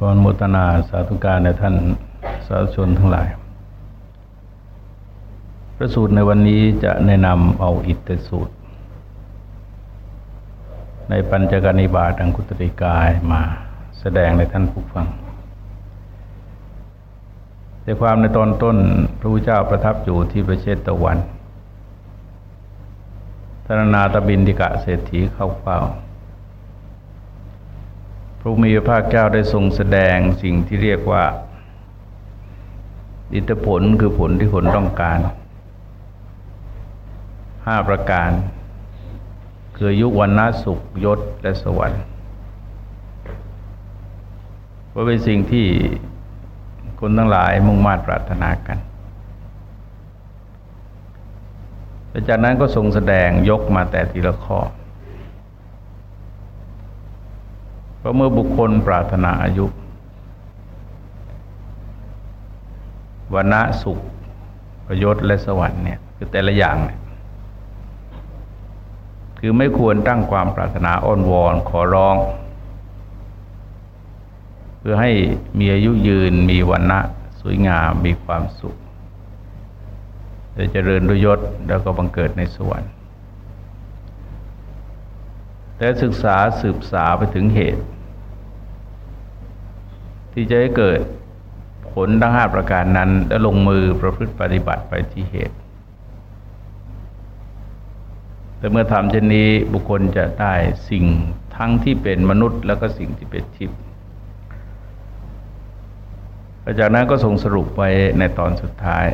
ก่อนมุตนาสาธุการในท่านสาธุชนทั้งหลาย พระสูตรในวันนี้จะแนะนำเอาอิทธิสูตร ในปัญจกนิบาตังคุตริกายมาแสดงในท่านผู้ฟังแต่ความในตอนต้นพระพุทธเจ้าประทับอยู่ที่ประเชตะวันธนาตบินดิกะเศรษฐีเข้าเฝ้า ระมีพระภาคเจ้าได้ทรงแสดงสิ่งที่เรียกว่า อิทธิผลคือผลที่คนต้องการห้าประการ คือยุวันนาสุขยศและสวรรค์ว่าเป็นสิ่งที่คนทั้งหลายมุ่งมา่ปรารถนากันจากนั้นก็ทรงแสดงยกมาแต่ทีละข้อพ ราะเมื่อบุคคลปรารถนาอายุวันะสุข ประยชน์และสวรรค์เนี่ยคือแต่ละอย่างเนี่ยคือไม่ควรตั้งความปรารถนาอ้อนวอนขอร้อง เพื่อให้มีอายุยืนมีวันะสวยงามมีความสุขจะเจริญด้วยยศแล้วก็บังเกิดในสวรรค์แต่ศึกษาสืบสาไปถึงเหตุ ที่จะให้เกิดผลทั้งห้าประการนั้น และลงมือประพฤติปฏิบัติไปที่เหตุ แต่เมื่อทำเช่นนี้บุคคลจะได้สิ่งทั้งที่เป็นมนุษย์ แล้วก็สิ่งที่เป็นทิพย์จากนั้นก็ทรงสรุปไว้ในตอนสุดท้าย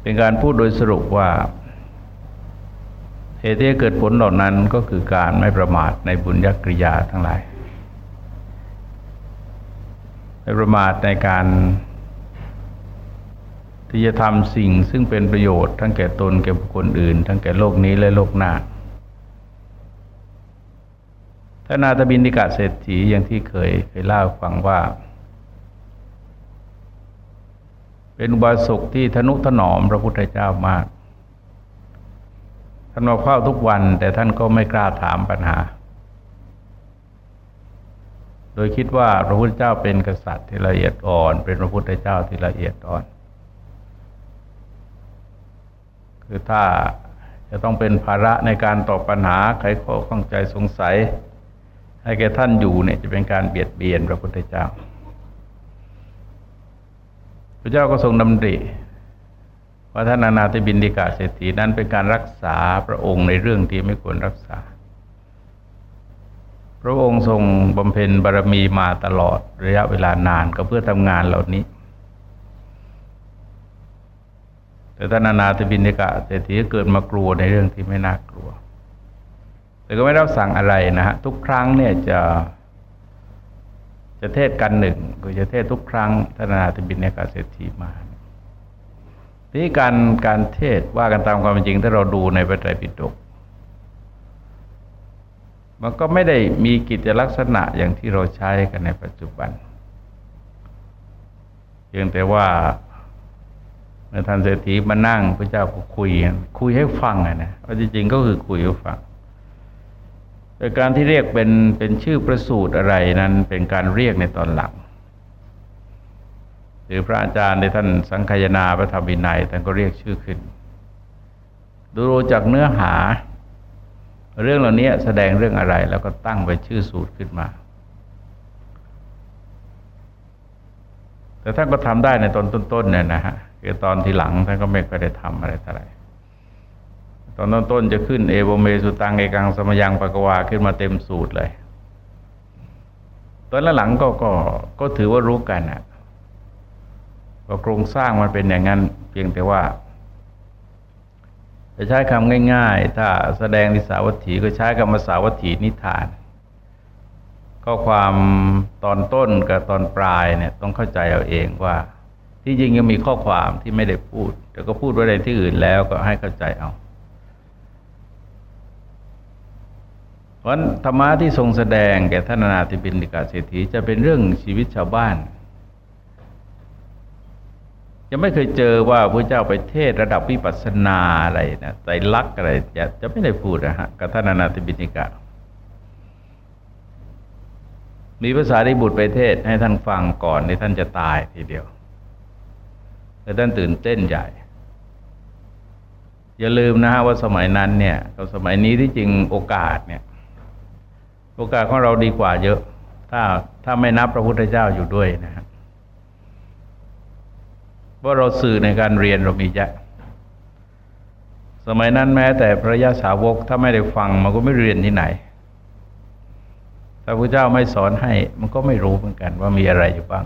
เป็นการพูดโดยสรุปว่าเหตุที่เกิดผลเหล่านั้นก็คือการไม่ประมาทในบุญญกริยาทั้งหลาย ประมาทในการที่จะทำสิ่งซึ่งเป็นประโยชน์ ทั้งแก่ตนแก่บุคคลอื่น ทั้งแก่โลกนี้และโลกหน้าท่านาตบินิกาเศรษฐีอย่างที่เคยเคยเล่าฟังว่า เป็นอุบาสกที่ทนุถนอมพระพุทธเจ้ามาก ท่านมาเฝ้าทุกวันแต่ท่านก็ไม่กล้าถามปัญหา โดยคิดว่าพระพุทธเจ้าเป็นกษัตริย์ที่ละเอียดอ่อน เป็นพระพุทธเจ้าที่ละเอียดอ่อน คือถ้าจะต้องเป็นภาระในการตอบปัญหาไขข้อข้องใจสงสัย ให้แก่ท่านอยู่เนี่ยจะเป็นการเบียดเบียนพระพุทธเจ้า พระเจ้าก็ทรงดำริว่าท่านนานาธิบินดิกาเศรษฐีนั้นเป็นการรักษาพระองค์ในเรื่องที่ไม่ควรรักษา ระองค์ทรงบำเพ็ญบารมีมาตลอดระยะเวลานานก็เพื่อทำงานเหล่านี้ แต่ท่านานาตบินิกะเศรษฐีเกิดมากลัวในเรื่องที่ไม่น่ากลัว แต่ก็ไม่รับสั่งอะไรนะฮะทุกครั้งเนี่ยจะจะเทศกันหนึ่งก็จะเทศทุกครั้งท่านนานาตบินิกะเศรษฐีมาที่การการเทศว่ากันตามความจริงถ้าเราดูในพระไตรปิฎก มันก็ไม่ได้มีกิจลักษณะอย่างที่เราใช้กันในปัจจุบัน เพียงแต่ว่าเมื่อท่านเศรษฐีมานั่งพระเจ้าก็คุย คุยให้ฟังนะว่าจริงๆก็คือคุยให้ฟังแต่การที่เรียกเป็นเป็นชื่อประสูตรอะไรนั้นเป็นการเรียกในตอนหลังหรือพระอาจารย์ในท่านสังคายนาพระธรรมวินัยท่านก็เรียกชื่อขึ้น ดูจากเนื้อหา เรื่องเหล่านี้แสดงเรื่องอะไรแล้วก็ตั้งไปชื่อสูตรขึ้นมา แต่ท่านก็ทำได้ในตอนต้นๆเนี่ยนะฮะคือตอนที่หลังท่านก็ไม่เคยได้ทำอะไรเท่าไหร่ตอนต้นๆจะขึ้นเอโบเมสุตังเอกังสมยังปะกวาขึ้นมาเต็มสูตรเลย ตอนหลังก็ก็ก็ถือว่ารู้กันอะว่าโครงสร้างมันเป็นอย่างนั้น เพียงแต่ว่า จะใช้คำง่าย ๆ ถ้าแสดงนิสาวัตถีก็ใช้คำภาษาวัตถีนิทาน ก็ความตอนต้นกับตอนปลายเนี่ยต้องเข้าใจเอาเองว่า ที่จริงยังมีข้อความที่ไม่ได้พูด แต่ก็พูดไว้ในที่อื่นแล้วก็ให้เข้าใจเอาเพราะธรรมะที่ทรงแสดงแก่ท่านนาติบินิกาเศรษฐีจะเป็นเรื่องชีวิตชาวบ้าน ยังไม่เคยเจอว่าพระเจ้าไปเทศระดับวิปัสสนาอะไรนะใจลักษณ์อะไรจะจะไม่ได้พูดนะฮะกับท่านอนาติบินิกะ มีภาษาดิบุตรไปเทศให้ท่านฟังก่อนที่ท่านจะตายทีเดียวแต่ท่านตื่นเต้นใหญ่ อย่าลืมนะฮะว่าสมัยนั้นเนี่ยกับสมัยนี้ที่จริงโอกาสเนี่ย โอกาสของเราดีกว่าเยอะ ถ้าถ้าไม่นับพระพุทธเจ้าอยู่ด้วยนะครับ ว่าเราสื่อในการเรียนเรามีเยอะสมัยนั้นแม้แต่พระยาสาวกถ้าไม่ได้ฟังมันก็ไม่เรียนที่ไหนถ้าพระเจ้าไม่สอนให้มันก็ไม่รู้เหมือนกันว่ามีอะไรอยู่บ้าง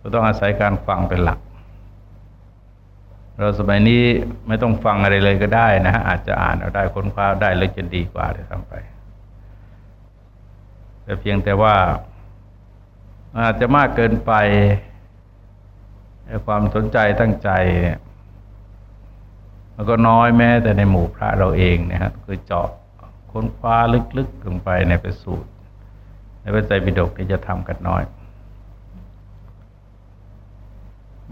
ก็ต้องอาศัยการฟังเป็นหลัก เราสมัยนี้ไม่ต้องฟังอะไรเลยก็ได้นะฮะอาจจะอ่านเอาได้ค้นคว้าได้เลยจะดีกว่าเลยทำไป แต่เพียงแต่ว่าอาจจะมากเกินไป ความสนใจตั้งใจเนี่ยมันก็น้อยแม้แต่ในหมู่พระเราเองนะฮะคือเจาะค้นคว้าลึกๆลงไปในประสูตรในพระไตรปิฎกที่จะทำกันน้อย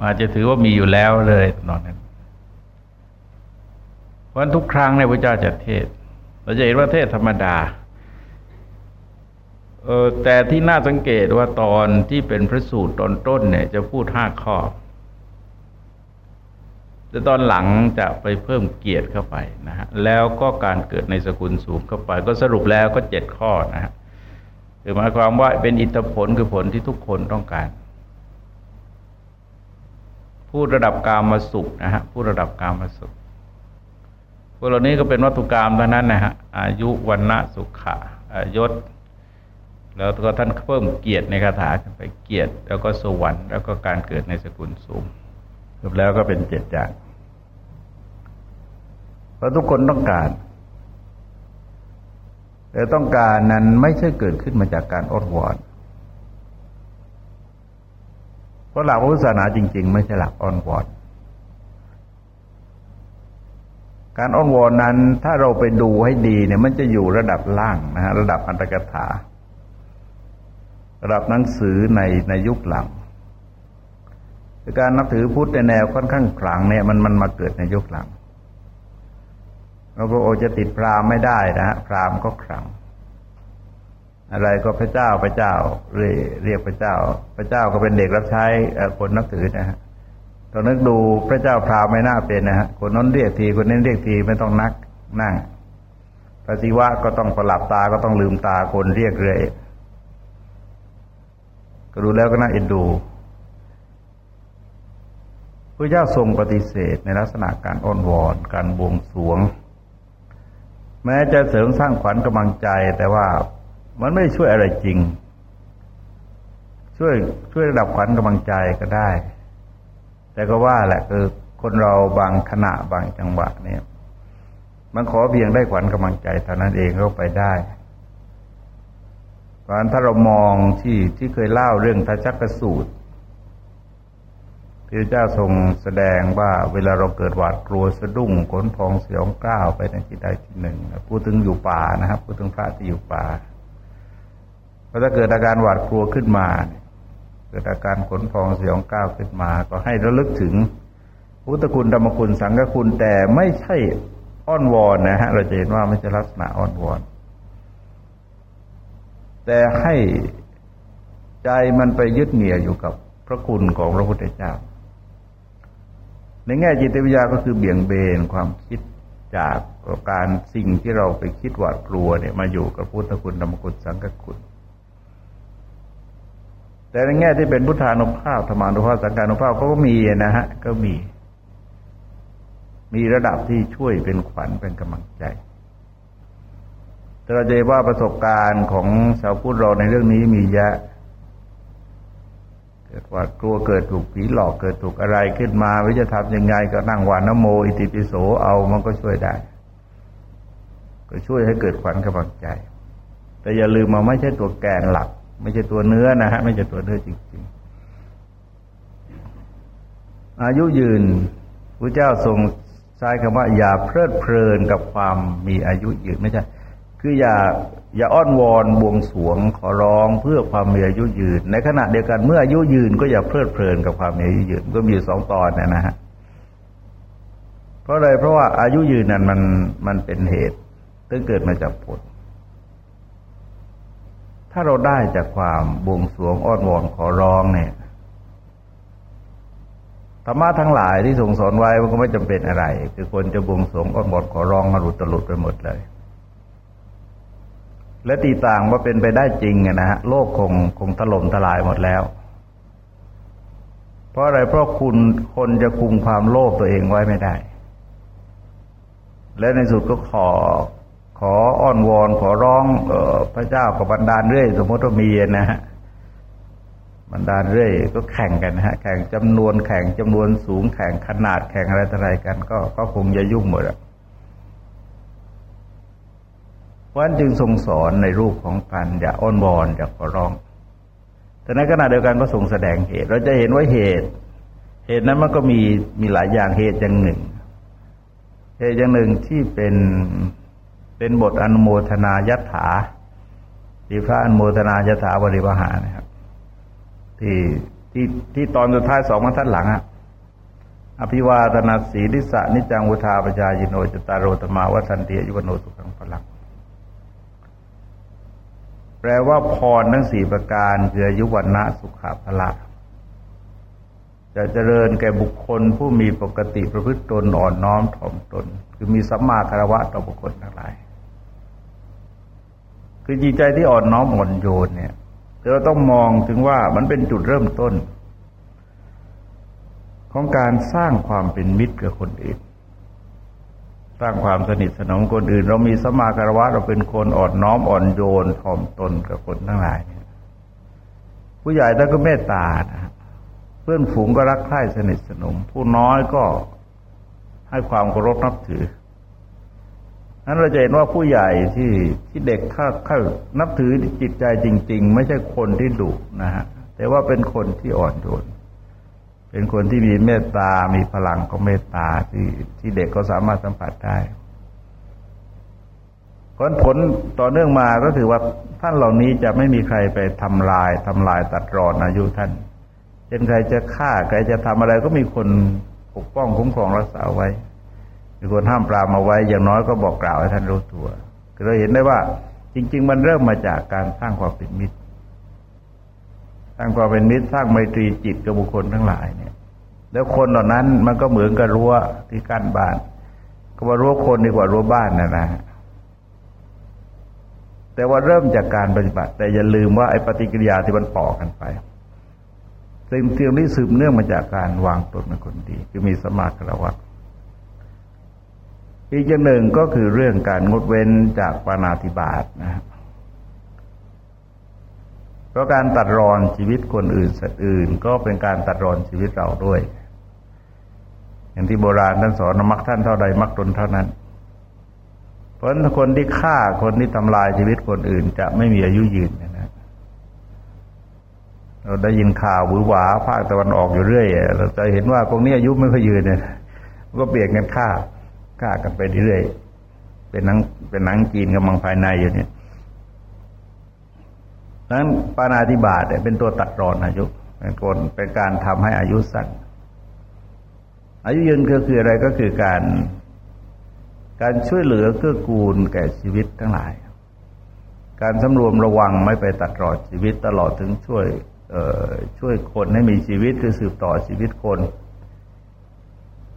อาจจะถือว่ามีอยู่แล้วเลยตอนนั้น เพราะทุกครั้งในพระเจ้าจะเทศ เราจะเห็นว่าเทศธรรมดาเออแต่ที่น่าสังเกตว่าตอนที่เป็นพระสูตรตอนต้นเนี่ย จะพูดห้าข้อ แต่ตอนหลังจะไปเพิ่มเกียรติเข้าไปนะฮะแล้วก็การเกิดในสกุลสูงเข้าไป ก็สรุปแล้วก็เจ็ดข้อนะฮะคือหมายความว่าเป็นอิทธิผลคือผลที่ทุกคนต้องการพูดระดับกามาสุขนะฮะพูดระดับกามาสุขพวกเหล่านี้ก็เป็นวัตถุกรรมเท่านั้นนะฮะอายุวันณะสุขะยศ แล้วก็ท่านเพิ่มเกียรติในคาถาขึ้นไปเกียรติ แล้วก็สวรรค์แล้วก็การเกิดในสกุลสูง จบแล้วก็เป็นเจ็ดอย่างเพราะทุกคนต้องการ แต่ต้องการนั้นไม่ใช่เกิดขึ้นมาจากการอดวอนเพราะหลักพุทธศาสนาจริง ๆ ไม่ใช่หลักอ้อนวอน การอ้อนวอนนั้น ถ้าเราไปดูให้ดีเนี่ยมันจะอยู่ระดับล่างนะฮะระดับอันตกถาระดับหนังสือในในยุคหลัง การนับถือพุทธในแนวค่อนข้างขลังเนี่ยมันมันมาเกิดในยุคหลังเราพระโอจะติดพรามไม่ได้นะฮะพรามก็ขลัง อะไรก็พระเจ้าพระเจ้าเรียกพระเจ้า พระเจ้าก็เป็นเด็กรับใช้คนนับถือนะฮะตอนนึกดูพระเจ้าพรามไม่น่าเป็นนะฮะคนนั้นเรียกทีคนนี้เรียกทีไม่ต้องนักนั่งพระศิวะก็ต้องประหลับตาก็ต้องลืมตาคนเรียกเลยก็ดูแล้วก็น่าเอ็นดู ระเจ้าทรงปฏิเสธในลักษณะการอ้อนวอน การบวงสวง แม้จะเสริมสร้างขวัญกำลังใจ แต่ว่ามันไม่ช่วยอะไรจริง ช่วยช่วยระดับขวัญกำลังใจก็ได้ แต่ก็ว่าแหละคือคนเราบางขณะบางจังหวะเนี่ยมันขอเพียงได้ขวัญกำลังใจเท่านั้นเองก็ไปได้เพราะฉะนั้นถ้าเรามองที่ที่เคยเล่าเรื่องทัจักกสูตร พระเจ้าทรงแสดงว่าเวลาเราเกิดหวาดกลัวสะดุ้งขนพองเสียงกล้าวไปในที่ใดที่หนึ่งพูดถึงอยู่ป่านะครับพูดถึงพระที่อยู่ป่าพอถ้าเกิดอาการหวาดกลัวขึ้นมา เกิดอาการขนพองเสียงก้าวขึ้นมา ก็ให้ระลึกถึงพุทธคุณธรรมคุณสังฆคุณแต่ไม่ใช่อ้อนวอนนะฮะเราจะเห็นว่าไม่ใช่ลักษณะอ้อนวอน แต่ให้ใจมันไปยึดเหนี่ยวอยู่กับพระคุณของพระพุทธเจ้า ในแง่จิตวิทยาก็คือเบี่ยงเบนความคิดจากการสิ่งที่เราไปคิดหวาดกลัวเนี่ยมาอยู่กับพุทธคุณธรรมคุณสังฆคุณ แต่ในแง่ที่เป็นพุทธานุภาพธรรมานุภาพสังฆานุภาพก็มีนะฮะก็มี มีระดับที่ช่วยเป็นขวัญเป็นกำลังใจแต่เราจะว่าประสบการณ์ของชาวพุทธเราในเรื่องนี้มีเยอะ เกิดว่ากลัวเกิดถูกผีหลอกเกิดถูกอะไรขึ้นมาวิจะทำยังไงก็นั่งวานโม อิติปิโสเอามันก็ช่วยได้ ก็ช่วยให้เกิดขวัญกำลังใจ แต่อย่าลืมมาไม่ใช่ตัวแกนหลัก ไม่ใช่ตัวเนื้อนะฮะไม่ใช่ตัวเนื้อจริง ๆ อายุยืนพระเจ้าทรงใช้คำว่าอย่าเพลิดเพลินกับความมีอายุยืนไม่ใช่ คืออย่าอย่าอ้อนวอนบวงสวงขอร้องเพื่อความมีอายุยืน ในขณะเดียวกันเมื่ออายุยืนก็อย่าเพลิดเพลินกับความมีอายุยืนก็มีสองตอนนะฮะเพราะอะไรเพราะว่าอายุยืนนั้นมันมันเป็นเหตุตึงเกิดมาจากผล ถ้าเราได้จากความบวงสวงอ้อนวอนขอร้องเนี่ยธรรมะทั้งหลายที่ทรงสอนไว้มันก็ไม่จำเป็นอะไร คือคนจะบวงสวงอ้อนวอนขอร้องมาหลุดตลุดไปหมดเลย และตีต่างว่าเป็นไปได้จริงนะฮะโลกคงคงถล่มทลายหมดแล้ว เพราะอะไรเพราะคุณคนจะคุมความโลภตัวเองไว้ไม่ได้ และในสุดก็ขอขออ้อนวอนขอร้องออพระเจ้ากับบันดาลเรื่อย สมมติว่ามีนะฮะบรรดาเรื่อยก็แข่งกันนะฮะแข่งจำนวนแข่งจำนวนสูงแข่งขนาดแข่งอะไรต่ออะไรกัน ก็ก็คงจะยุ่งหมดอะ วันจึงทรงสอนในรูปของการอย่าอ้อนวอนอย่าขอร้อง แต่ในขณะเดียวกันก็ทรงแสดงเหตุ เราจะเห็นว่าเหตุ เหตุนั้นมันก็มีมีหลายอย่างเหตุอย่างหนึ่ง เหตุอย่างหนึ่งที่เป็นเป็นบทอนุโมทนายัตถาที่พระอนุโมทนายัตถาบริวหารนะครับ ที่ที่ที่ตอนสุดท้ายสองบรรทัดหลังอะอภิวาตนาสีลิสะนิจังวุธาปจายโนจตารโรตมาวัสันติยุวโนสุขังพลัง แปลว่าพรทั้งสี่ประการคืออายุวันนะสุขภละจะเจริญแก่บุคคลผู้มีปกติประพฤติตนอ่อนน้อมถ่อมตน คือมีสัมมาคารวะต่อบุคคลทั้งหลาย คือจิตใจที่อ่อนน้อมอ่อนโยนเนี่ยเราต้องมองถึงว่ามันเป็นจุดเริ่มต้น ของการสร้างความเป็นมิตรกับคนอื่น สร้างความสนิทสนมคนอื่น เรามีสมาคารวะเราเป็นคนอ่อนน้อมอ่อนโยนถ่อมตนกับคนทั้งหลาย ผู้ใหญ่ท่านก็เมตตานะเพื่อนฝูงก็รักใคร่สนิทสนม ผู้น้อยก็ให้ความเคารพนับถือนั้นเราจะเห็นว่าผู้ใหญ่ที่ที่เด็กถ้าเข้านับถือจิตใจจริง ๆ ไม่ใช่คนที่ดุนะฮะแต่ว่าเป็นคนที่อ่อนโยน เป็นคนที่มีเมตตา มีพลังของเมตตาที่ที่เด็กก็สามารถสัมผัสได้ผลผลต่อเนื่องมาก็ถือว่าท่านเหล่านี้จะไม่มีใครไปทำลายทำลายตัดรอนอายุท่านเช่นใครจะฆ่าใครจะทำอะไรก็มีคนปกป้องคุ้มครองรักษาไว้ มีคนห้ามปรามมาไว้ อย่างน้อยก็บอกกล่าวให้ท่านรู้ตัวเราเห็นได้ว่าจริง ๆ มันเริ่มมาจากการสร้างความเป็นมิตร ร้างความเป็นมิตรสร้างไมตรีจิตกับบุคคลทั้งหลายเนี่ย แล้วคนเหล่านั้นมันก็เหมือนกับรั้วที่กั้นบ้าน ก็ว่ารั้วคนดีกว่ารั้วบ้านนะนะแต่ว่าเริ่มจากการปฏิบัติ แต่อย่าลืมว่าไอ้ปฏิกิริยาที่มันต่อกันไปสิ่งเทียมนี้สืบเนื่องมาจากการวางตนเป็นคนดี คือมีสมาคาระวะอีกอย่างหนึ่งก็คือเรื่องการงดเว้นจากปานาธิบาตนะ เพราะการตัดรอนชีวิตคนอื่นสัตว์อื่น ก็เป็นการตัดรอนชีวิตเราด้วย อย่างที่โบราณท่านสอนมักท่านเท่าใดมักตนเท่านั้น เพราะคนที่ฆ่าคนที่ทำลายชีวิตคนอื่น จะไม่มีอายุยืนนะเราได้ยินข่าวหวือหวาภาคตะวันออกอยู่เรื่อยเราจะเห็นว่าพวกนี้อายุไม่ค่อยยืนเนี่ยก็เปลี่ยนกันฆ่าฆ่ากันไปเรื่อยเป็นนังเป็นนังจีนกำลังภายในอยู่เนี่ย นั้นปานาธิบาตเป็นตัวตัดรอนอายุเป็นคนเป็นการทำให้อายุสั้น อายุยืนก็คืออะไรก็คือการ การช่วยเหลือเกื้อกูลแก่ชีวิตทั้งหลาย การสำรวมระวังไม่ไปตัดรอดชีวิตตลอดถึงช่วยช่วยคนให้มีชีวิตคือสืบต่อชีวิตคน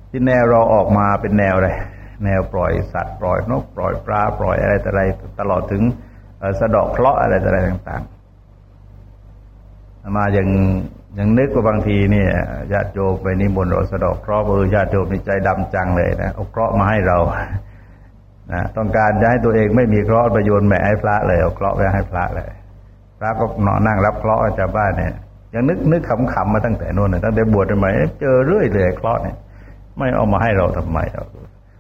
ที่แนวเราออกมาเป็นแนวอะไรแนวปล่อยสัตว์ปล่อยนกปล่อยปลาปล่อยอะไรต่ออะไร ตลอดถึงสะดอกเคราะห์อะไรต่ออะไรต่าง ๆ มาอย่างอย่างนึกว่าบางทีเนี่ยญาติโยมไปนิมนต์เราสะดอกเคราะห์เออญาติโยมในใจดำจังเลยนะเอาเคราะห์มาให้เรานะต้องการจะให้ตัวเองไม่มีเคราะห์ประโยชน์แม่ให้พระเลยเอาเคราะห์ไปให้พระเลย พระก็นอนนั่งรับเคราะห์จากบ้านเนี่ยยังนึกนึกขำๆมาตั้งแต่นู้นตั้งแต่บวชใหมเจอเรื่อยเลยเคราะห์เนี่ย ไม่เอามาให้เราทำไมเรา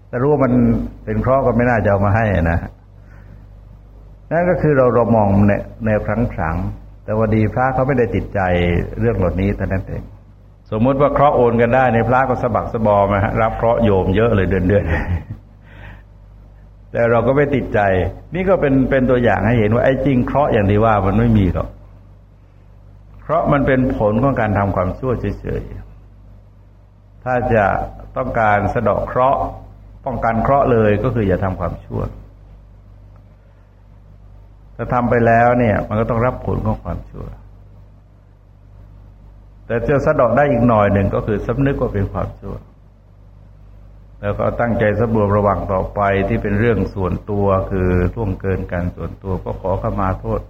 แต่รู้ว่ามันเป็นเคราะห์ก็ไม่น่าจะเอามาให้นะนั่นก็คือเราเรามองในแนวครั้งครั้ง แต่ว่าดีพระเขาไม่ได้ติดใจเรื่องเหล่านี้แต่นั้นเองสมมติว่าเคราะห์โอนกันได้ในพระก็สะบักสะบอมารับเคราะห์โยมเยอะเลยเดือนเดือนแต่เราก็ไม่ติดใจ นี่ก็เป็นเป็นตัวอย่างให้เห็นว่าไอ้จริงเคราะห์อย่างที่ว่ามันไม่มีหรอกเพราะมันเป็นผลของการทำความชั่วเฉยๆถ้าจะต้องการสะดอกเคราะห์ป้องกันเคราะห์เลยก็คืออย่าทำความชั่ว ถ้าทำไปแล้วเนี่ย มันก็ต้องรับผลของความชั่ว แต่จะสะดอกได้อีกหน่อยหนึ่งก็คือสำนึกว่าเป็นความชั่ว แล้วก็ตั้งใจสำรวมระวังต่อไปที่เป็นเรื่องส่วนตัวคือล่วงเกินการส่วนตัวก็ขอขมาโทษ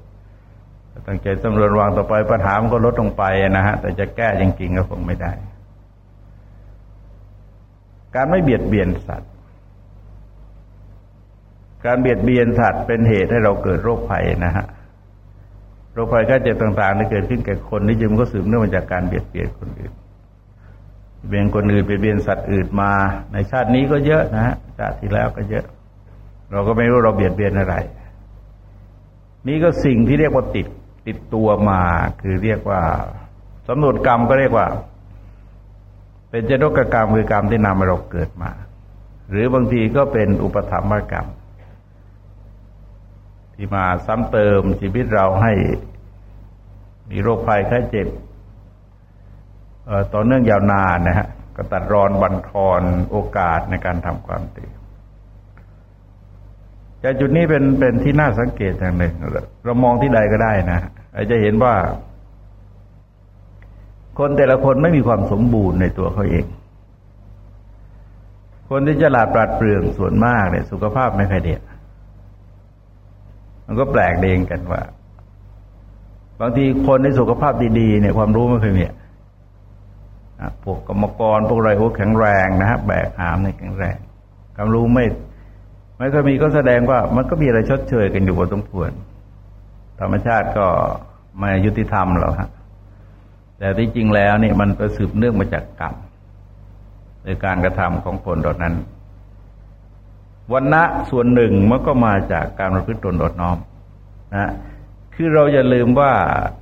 ตั้งใจสำรวจระวังต่อไปปัญหามันก็ลดลงไปนะฮะแต่จะแก้จริงๆก็คงไม่ได้ การไม่เบียดเบียนสัตว์ การเบียดเบียนสัตว์เป็นเหตุให้เราเกิดโรคภัยนะฮะโรคภัยก็เจ็บต่างๆที่เกิดขึ้นแก่คนนี่จึงก็สืบเนื่องมาจากการเบียดเบียนคนอื่นเบียนคนอื่นเบียดเบียนสัตว์อื่นมา ในชาตินี้ก็เยอะนะฮะชาติที่แล้วก็เยอะ เราก็ไม่รู้เราเบียดเบียนอะไร นี่ก็สิ่งที่เรียกว่าติดติดตัวมาคือเรียกว่าสำนวนกรรมก็เรียกว่า เป็นเจตกกรรมคือกรรมที่นำมาเราเกิดมา หรือบางทีก็เป็นอุปธรรมกรรม ที่มาซ้ำเติมชีวิตเราให้มีโรคภัยไข้เจ็บต่อเนื่องยาวนานนะฮะก็ตัดรอนบันทอนโอกาสในการทำความดีแต่จุดนี้เป็นเป็นที่น่าสังเกตอย่างหนึ่งเรามองที่ใดก็ได้นะอาจจะเห็นว่า คนแต่ละคนไม่มีความสมบูรณ์ในตัวเขาเอง คนที่จะลาดปราดเปรื่องส่วนมากเนี่ยสุขภาพไม่ค่อยเดี มันก็แปลกเองกันว่า บางทีคนในสุขภาพดีๆเนี่ยความรู้ไม่เคยมีพวกกรรมกรพวกไรพวกแข็งแรงนะฮะแบกหามในแข็งแรงความรู้ไม่ไม่ก็มีก็แสดงว่า มันก็มีอะไรชดเชยกันอยู่พอสมควรธรรมชาติก็ไม่ยุติธรรมหรอกฮะแต่ที่จริงแล้วนี่มันประสืบเนื่องมาจากกรรมในการกระทำของคนดอดนั้น วันณะส่วนหนึ่งมันก็มาจากการประพฤติตนดดน้อมนะคือเราอย่าลืมว่า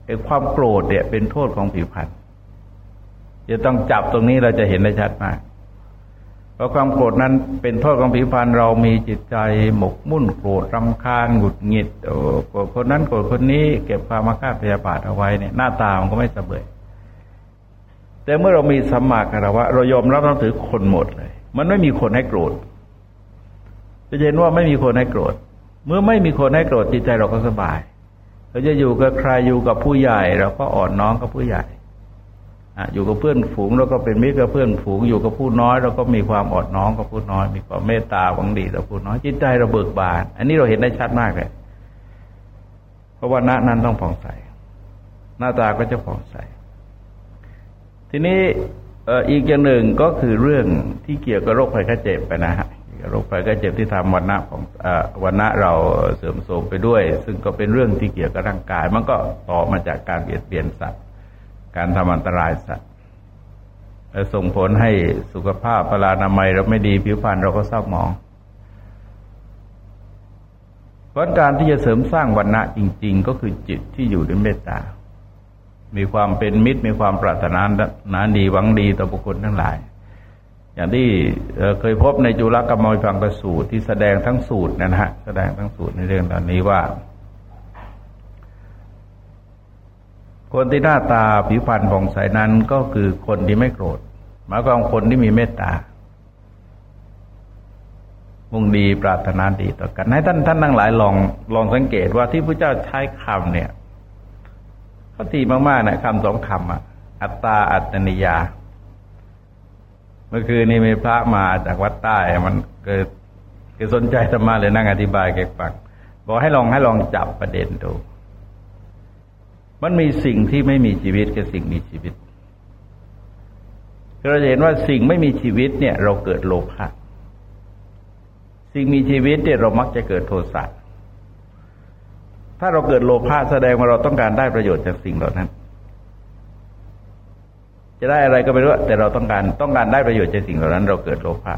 ไอ้ความโกรธเนี่ยเป็นโทษของผิวพรรณจะต้องจับตรงนี้เราจะเห็นได้ชัดมาก เพราะความโกรธนั้นเป็นโทษของผิวพรรณเรามีจิตใจหมกมุ่นโกรธรำคาญหงุดหงิดโกรธคนนั้นโกรธคนนี้เก็บความมาฆาพยาบาทเอาไว้เนี่ยหน้าตามันก็ไม่สเบยแต่เมื่อเรามีสัมมาคารวะเรายอมรับนับถือคนหมดเลย มันไม่มีคนให้โกรธ จะเห็นว่าไม่มีคนให้โกรธ เมื่อไม่มีคนให้โกรธจิตใจเราก็สบาย เราจะอยู่กับใครอยู่กับผู้ใหญ่เราก็อ่อนน้อมกับผู้ใหญ่อยู่กับเพื่อนฝูงเราก็เป็นมิตรกับเพื่อนฝูงอยู่กับผู้น้อยเราก็มีความอดน้อมกับผู้น้อย มีความเมตตาหวังดีต่อผู้น้อยจิตใจเราเบิกบาน อันนี้เราเห็นได้ชัดมากเลยเพราะว่าหน้านั้นต้องผ่องใส หน้าตาก็จะผ่องใส ทีนี้อีกอย่างหนึ่งก็คือเรื่องที่เกี่ยวกับโรคภัยไข้เจ็บไปนะฮะ โรคภัยไข้เจ็บที่ทำวันณะของวันณะเราเสื่อมโทรมไปด้วย ซึ่งก็เป็นเรื่องที่เกี่ยวกับร่างกาย มันก็ต่อมาจากการเบียดเบียนสัตว์ การทำอันตรายสัตว์ส่งผลให้สุขภาพพลานามัยเราไม่ดีผิวพรรณเราก็เศร้าหมองเพราะการที่จะเสริมสร้างวันณะจริง ๆ ก็คือจิตที่อยู่ด้วยเมตตา มีความเป็นมิตร มีความปรารถนานาดีหวังดีต่อบุคคลทั้งหลาย อย่างที่เคยพบในจุลกรรมวิพังกสูตรที่แสดงทั้งสูตรนะฮะแสดงทั้งสูตรในเรื่องตอนนี้ว่า คนที่หน้าตาผิวพรรณผ่องใสนั้นก็คือคนที่ไม่โกรธหมายความคนที่มีเมตตามุ่งดีปรารถนาดีต่อกัน ให้ท่านท่านทั้งหลายลองลองสังเกตว่าที่พระเจ้าใช้คำเนี่ย เขาตีมากๆนะคำสองคำอะอัตตาอัตนิยา เมื่อคืนนี้มีพระมาจากวัดใต้ มันเกิดเกิดสนใจธรรมะเลยนั่งอธิบายแกฟังบอกให้ลองให้ลองจับประเด็นดู มันมีสิ่งที่ไม่มีชีวิตกับสิ่งมีชีวิตเราเห็นว่าสิ่งไม่มีชีวิตเนี่ย เราเกิดโลภะสิ่งมีชีวิตเนี่ยเรามักจะเกิดโทสะถ้าเราเกิดโลภะแสดงว่าเราต้องการได้ประโยชน์จากสิ่งเหล่านั้น จะได้อะไรก็ไม่รู้ แต่เราต้องการต้องการได้ประโยชน์จากสิ่งเหล่านั้น เราเกิดโลภะ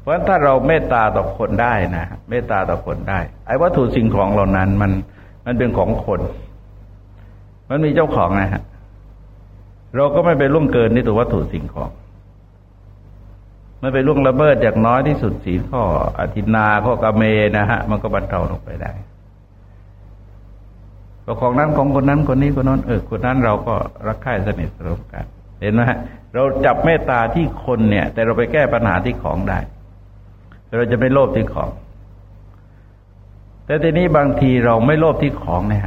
เพราะถ้าเราเมตตาต่อคนได้นะเมตตาต่อคนได้ ไอ้วัตถุสิ่งของเหล่านั้น มันมันเป็นของคน มันมีเจ้าของนะฮะเราก็ไม่ไปล่วงเกินในตัววัตถุสิ่งของไม่ไปล่วงละเมิดจากน้อยที่สุดสีข้ออธินาข้อกาเมนะฮะ มันก็บรรเทาลงไปได้ ก็ของนั้นของคนนั้นคนนี้คนนั้นเออคนนั้นเราก็รักใคร่สนิทสนมกัน เห็นไหมฮะเราจับเมตตาที่คนเนี่ย แต่เราไปแก้ปัญหาที่ของได้เราจะไม่โลภที่ของ แต่ทีนี้บางทีเราไม่โลภที่ของเนี่ย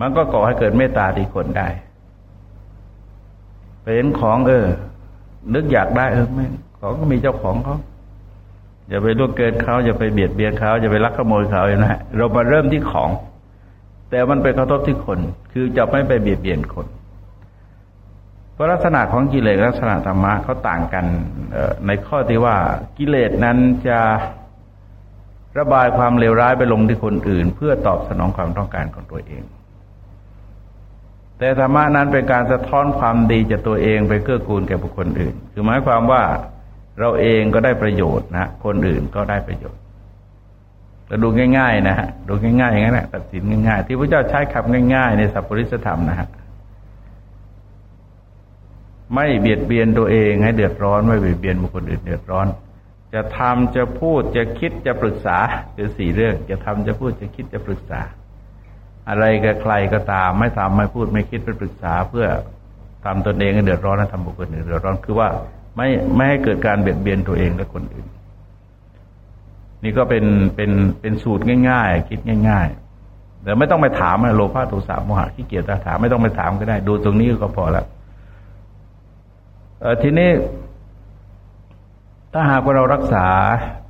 มันก็ก่อให้เกิดเมตตาที่คนได้ไปเห็นของเออ นึกอยากได้เออไม่ของก็มีเจ้าของเขาอย่าไปล่วงเกินเขาอย่าไปเบียดเบียนเขาอย่าไปลักขโมยเขานะเรามาเริ่มที่ของ แต่มันไปกระทบที่คน คือจะไม่ไปเบียดเบียนคน เพราะลักษณะของกิเลสลักษณะธรรมะเขาต่างกันในข้อที่ว่ากิเลสนั้นจะระบายความเลวร้ายไปลงที่คนอื่น เพื่อตอบสนองความต้องการของตัวเอง แต่ธรรมะนั้นเป็นการสะท้อนความดีจากตัวเองไปเกื้อกูลแก่บุคคลอื่น คือหมายความว่าเราเองก็ได้ประโยชน์นะ คนอื่นก็ได้ประโยชน์ แต่ดูง่าย ๆ นะฮะดูง่ายๆอย่างนั้นแหละตัดสินง่ายๆ ที่พระเจ้าใช้คำง่าย ๆ ในสัพพุริสธรรมนะฮะไม่เบียดเบียนตัวเองให้เดือดร้อน ไม่เบียดเบียนบุคคลอื่นเดือดร้อน จะทำจะพูดจะคิดจะปรึกษาคือสี่เรื่อง จะทำจะพูดจะคิดจะปรึกษา อะไรกับใครก็ตาม ไม่ทำไม่พูดไม่คิดไม่ปรึกษา เพื่อทำตนเองให้เดือดร้อนและทำบุคคลอื่นเดือดร้อนคือว่าไม่ไม่ให้เกิดการเบียดเบียนตัวเองและคนอื่น นี่ก็เป็นเป็นเป็นสูตรง่าย ๆ คิดง่าย ๆ แต่ไม่ต้องไปถามโลภะโทสะโมหะขี้เกียจถามไม่ต้องไปถามก็ได้ ดูตรงนี้ก็พอแล้วทีนี้ ถ้าหากว่าเรารักษา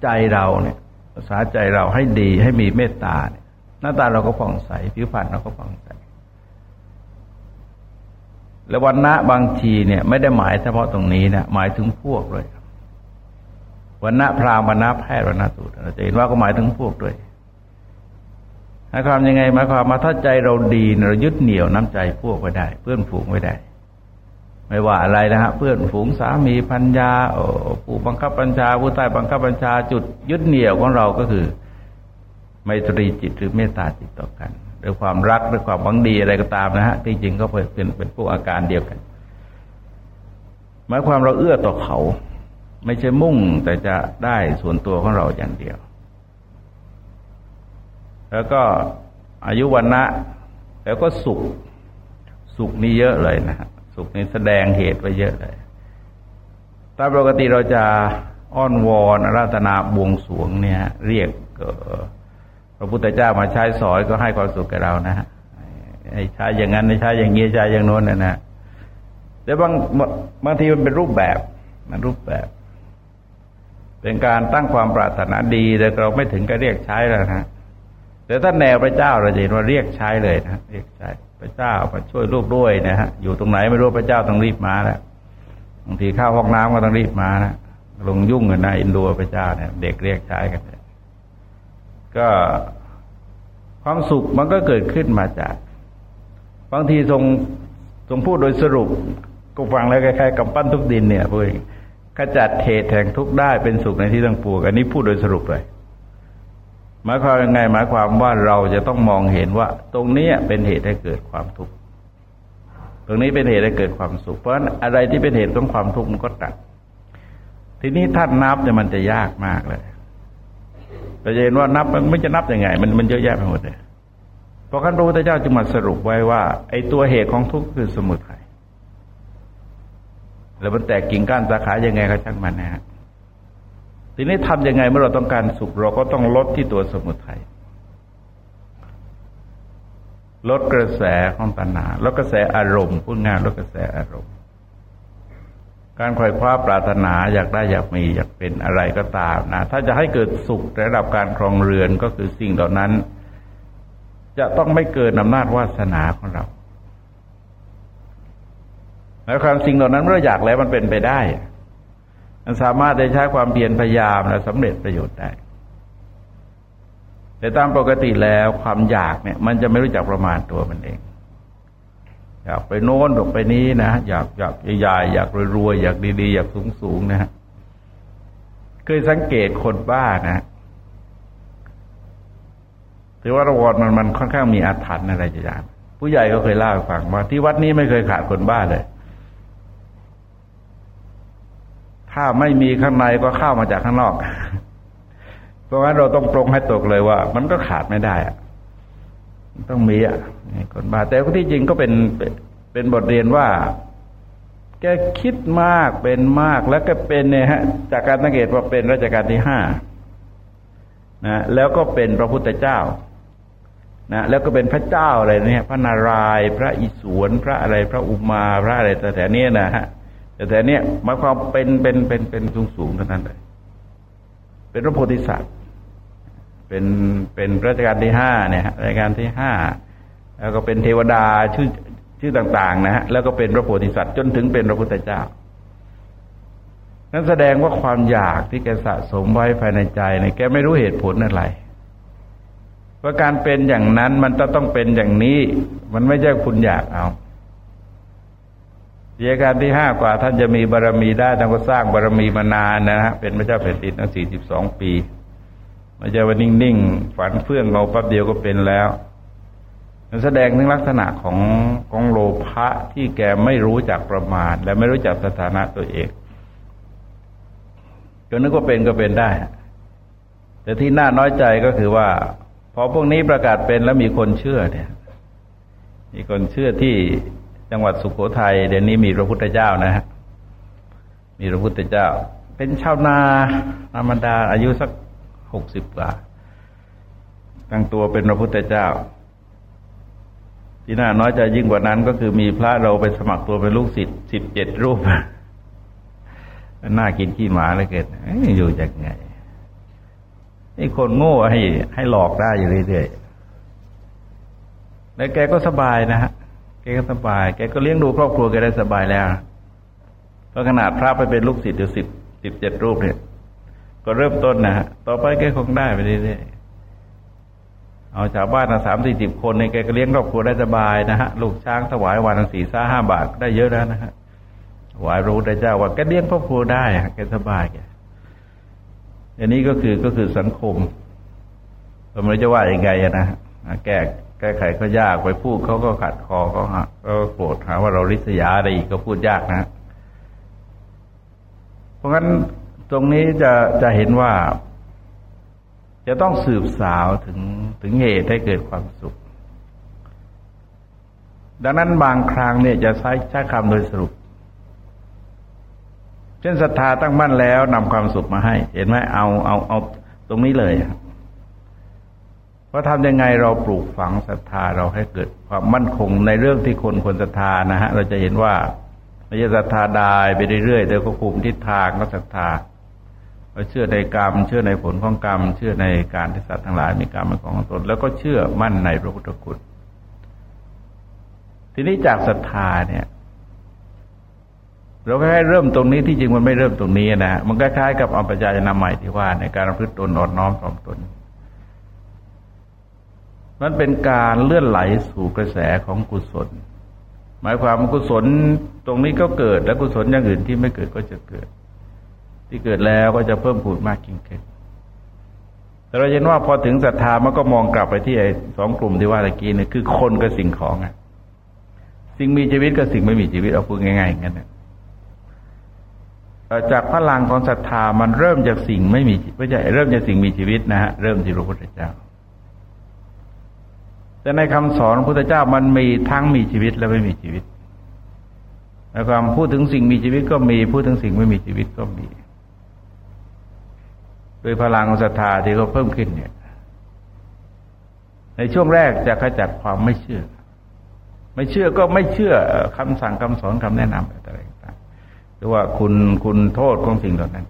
ใจเราเนี่ย รักษาใจเราให้ดีให้มีเมตตาเนี่ยหน้าตาเราก็ผ่องใสผิวพรรณเราก็ผ่องใสแล้ววันณะบางทีเนี่ย ไม่ได้หมายเฉพาะตรงนี้นะหมายถึงพวกเลย วันณะพราหมณ์วันณะแพทย์วันณะสูตรเราจะเห็นว่าก็หมายถึงพวกด้วยหมายความยังไงหมายความมาถ้าใจเราดีเรายึดเหนี่ยวน้ำใจพวกไว้ได้ เพื่อนฝูงไว้ได้ ไม่ว่าอะไรนะฮะเพื่อนฝูงสามีพัญญาผู้บังคับบัญชาผู้ใต้บังคับบัญชาจุดยึดเหนี่ยวของเราก็คือไมตรีจิตหรือเมตตาจิตต่อกันด้วยความรักด้วยความหวังดีอะไรก็ตามนะฮะที่จริงก็เป็นเป็นพวกอาการเดียวกัน หมายความเราเอื้อต่อเขา ไม่ใช่มุ่งแต่จะได้ส่วนตัวของเราอย่างเดียว แล้วก็อายุวันนะแล้วก็สุข สุขนี่เยอะเลยนะฮะสุขนี่แสดงเหตุไว้เยอะเลยตามปกติเราจะอ้อนวอนรัตนาบวงสวงเนี่ย เรียกพระพุทธเจ้ามาใช้สอยก็ให้ความสุขแก่เรานะฮะให้ใช้อย่างนั้นให้ใช้อย่างนี้ใช้อย่างโน้นนะนะแต่บางบางทีมันเป็นรูปแบบมันรูปแบบ เป็นการตั้งความปรารถนาดีแต่เราไม่ถึงกับเรียกใช้แล้วนะแต่ถ้าแนวพระเจ้าเราจะเห็นว่าเรียกใช้เลยนะเรียกใช้พระเจ้ามาช่วยลูกด้วยนะฮะอยู่ตรงไหนไม่รู้พระเจ้าต้องรีบมาแล้วบางทีข้าวห้องน้ำก็ต้องรีบมานะลงยุ่งกันนะอินโดพระเจ้าเนี่ยเด็กเรียกใช้กันก็ความสุขมันก็เกิดขึ้นมาจากบางทีทรงทรงพูดโดยสรุปก็ฟังแล้วคล้ายๆกับปั้นทุกดินเนี่ยพูด ขจัดเหตุแห่งทุกข์ได้เป็นสุขในที่ตั้งปวกอันนี้พูดโดยสรุปเลยหมายความยังไงหมายความว่าเราจะต้องมองเห็นว่า ตรงนี้เป็นเหตุให้เกิดความทุกข์ตรงนี้เป็นเหตุให้เกิดความสุข เพราะอะไรที่เป็นเหตุของความทุกข์มันก็ตัด ทีนี้ท่านนับเนี่ยมันจะยากมากเลยเราจะเห็นว่านับมันไม่จะนับยังไง มันมันเยอะแยะไปหมดเลยพอขั้นพระพุทธเจ้าจึงมาสรุปไว้ว่าไอ้ตัวเหตุของทุกข์คือสมุทัย แล้วมันแตกกิ่งก้านสาขายังไงก็ช่างมันนะฮะทีนี้ทำยังไงเมื่อเราต้องการสุขเราก็ต้องลดที่ตัวสมุทัยลดกระแสของตัณหาลดกระแสอารมณ์พูดง่ายลดกระแสอารมณ์ การคอยคว้าปรารถนาอยากได้อยากมีอยากเป็นอะไรก็ตามนะถ้าจะให้เกิดสุขระดับการครองเรือนก็คือสิ่งเหล่านั้น จะต้องไม่เกินอำนาจวาสนาของเรา แล้วความสิ่งเหล่านั้นเมื่ออยากแล้วมันเป็นไปได้ มันสามารถได้ใช้ความเพียรพยายามและสำเร็จประโยชน์ได้ แต่ตามปกติแล้วความอยากเนี่ย มันจะไม่รู้จักประมาณตัวมันเอง อยากไปโน้นอยากไปนี้นะอยากอยากใหญ่อยากรวยๆอยากดีๆ อยากสูงๆนะฮะเคยสังเกตคนบ้านะถือว่าระวรมันมันค่อนข้างมีอาถรรพ์อะไรอย่างผู้ใหญ่ก็เคยเล่าให้ฟังว่าที่วัดนี้ไม่เคยขาดคนบ้าเลย ถ้าไม่มีข้างในก็เข้ามาจากข้างนอก เพราะงั้นเราต้องปรงให้ตกเลยว่า มันก็ขาดไม่ได้อะต้องมีอะคนบาแต่ที่จริงก็เป็นเป็นบทเรียนว่า แกคิดมากเป็นมากแล้วก็เป็นเนี่ยฮะ จากการสังเกตว่าเป็นราชการที่ห้านะแล้วก็เป็นพระพุทธเจ้านะแล้วก็เป็นพระเจ้าอะไรเนี่ย พระนารายณ์พระอิศวรพระอะไร พระอุมา พระอะไรแต่แต่เนี้ยนะฮะ แต่แต่เนี้ยหมายความเป็นเป็นเป็นเป็นสูงสูงเท่านั้นเลยเป็นพระโพธิสัตว์ เป็นเป็นรัชกาลที่ห้าเนี่ยรัชกาลที่ห้าแล้วก็เป็นเทวดาชื่อชื่อต่างๆนะฮะแล้วก็เป็นพระโพธิสัตว์จนถึงเป็นพระพุทธเจ้า นั้นแสดงว่าความอยากที่แกสะสมไว้ภายในใจเนี่ยแกไม่รู้เหตุผลอะไรว่าการเป็นอย่างนั้นมันจะต้องเป็นอย่างนี้ มันไม่ใช่คุณอยากเอา เสียการที่ห้ากว่า ท่านจะมีบารรมีได้ท่านก็สร้างบารรมีมานานนะฮะเป็นพระเจ้าแผ่นดินตั้งสี่สิบสองปีม่ใช่ว่านิ่งๆฝันเฟื่องเราแป๊บเดียวก็เป็นแล้วมันแสดงถึงลักษณะของของโลภะที่แกไม่รู้จักประมาณและไม่รู้จักสถานะตัวเองจนนึกว่าเป็นก็เป็นได้ แต่ที่น่าน้อยใจก็คือว่าพอพวกนี้ประกาศเป็นแล้วมีคนเชื่อเนี่ย มีคนเชื่อที่ จังหวัดสุโขทัยเดี๋ยวนี้มีพระพุทธเจ้านะฮะมีพระพุทธเจ้า เป็นชาวนาธรรมดาอายุสักหกสิบกว่าตั้งตัวเป็นพระพุทธเจ้า ที่น่าน้อยใจยิ่งกว่านั้นก็คือมีพระเราไปสมัครตัวเป็นลูกศิษย์สิบเจ็ดรูปน่ากินขี้หมาเลยเกิดอยู่จากไงนี่คนโง่ให้ให้หลอกได้อยู่เรื่อยๆแล้วแกก็สบายนะฮะ แกก็สบาย แกก็เลี้ยงดูครอบครัวแกได้สบายแล้วเพราะขนาดพระไปเป็นลูกศิษย์อยู่สิบสิบเจ็ดรูปเนี่ย ก็เริ่มต้นนะฮะต่อไปแกคงได้ไปเรื่อยๆเอาชาวบ้านสามสี่สิบคนเนี่ยแกก็เลี้ยงครอบครัวได้สบายนะฮะลูกช้างถวายวันสี่ซ่าห้าบาทได้เยอะแล้วนะฮะวายพระพุทธเจ้าว่าแกเลี้ยงครอบครัวได้แกสบายแกอันนี้ก็คือก็คือสังคมเราไม่จะว่าอย่างไงนะแก้ แก้ไขก็ยากไปพูดเขาก็ขัดคอเขาฮะก็โกรธหาว่าเราริษยาอะไรอีกก็พูดยากนะ เพราะงั้นตรงนี้จะจะเห็นว่า จะต้องสืบสาวถึงถึงเหตุให้เกิดความสุข ดังนั้นบางครั้งเนี่ยจะใช้ใช้คำโดยสรุปเช่นศรัทธาตั้งมั่นแล้วนำความสุขมาให้ เห็นไหมเอาเอาเอาตรงนี้เลย เพราทำยังไงเราปลูกฝังศรัทธาเราให้เกิดความมั่นคงในเรื่องที่คนควรศรัทธานะฮะ เราจะเห็นว่าไม่ใช่ศรัทธาได้ไปเรื่อยๆแต่ก็คุมทิศทางก็ศรัทธาเราเชื่อในกรรม เชื่อในผลของกรรม เชื่อในการที่สัตว์ทั้งหลายมีกรรมเป็นของตน แล้วก็เชื่อมั่นในพระพุทธคุณทีนี้จากศรัทธาเนี่ยเราแค่เริ่มตรงนี้ที่จริงมันไม่เริ่มตรงนี้นะมันคล้ายๆกับอาปัญญานาใหม่ที่ว่าในการพึ่งตนอ่อนน้อมถ่อมตน มันเป็นการเลื่อนไหลสู่กระแสของกุศล หมายความว่ากุศลตรงนี้ก็เกิด และกุศลอย่างอื่นที่ไม่เกิดก็จะเกิด ที่เกิดแล้วก็จะเพิ่มพูดมากยิ่งขึ้นแต่เราเห็นว่าพอถึงศรัทธามันก็มองกลับไปที่ไอ้สองกลุ่มที่ว่าตะกี้เนี่ยคือคนกับสิ่งของอะสิ่งมีชีวิตกับสิ่งไม่มีชีวิตเอาพูดง่ายๆอย่างนั้นจากพลังของศรัทธามันเริ่มจากสิ่งไม่มีไม่ใช่เริ่มจากสิ่งมีชีวิตนะฮะเริ่มที่พระพุทธเจ้า แต่ในคำสอนพระพุทธเจ้ามันมีทั้งมีชีวิตและไม่มีชีวิตในความพูดถึงสิ่งมีชีวิตก็มี พูดถึงสิ่งไม่มีชีวิตก็มีโดยพลังของศรัทธาที่เขาเพิ่มขึ้นเนี่ย ในช่วงแรกจะขจัดความไม่เชื่อ ไม่เชื่อก็ไม่เชื่อคำสั่งคำสอนคำแนะนำอะไรต่างๆหรือว่าคุณคุณโทษของสิ่งเหล่านั้น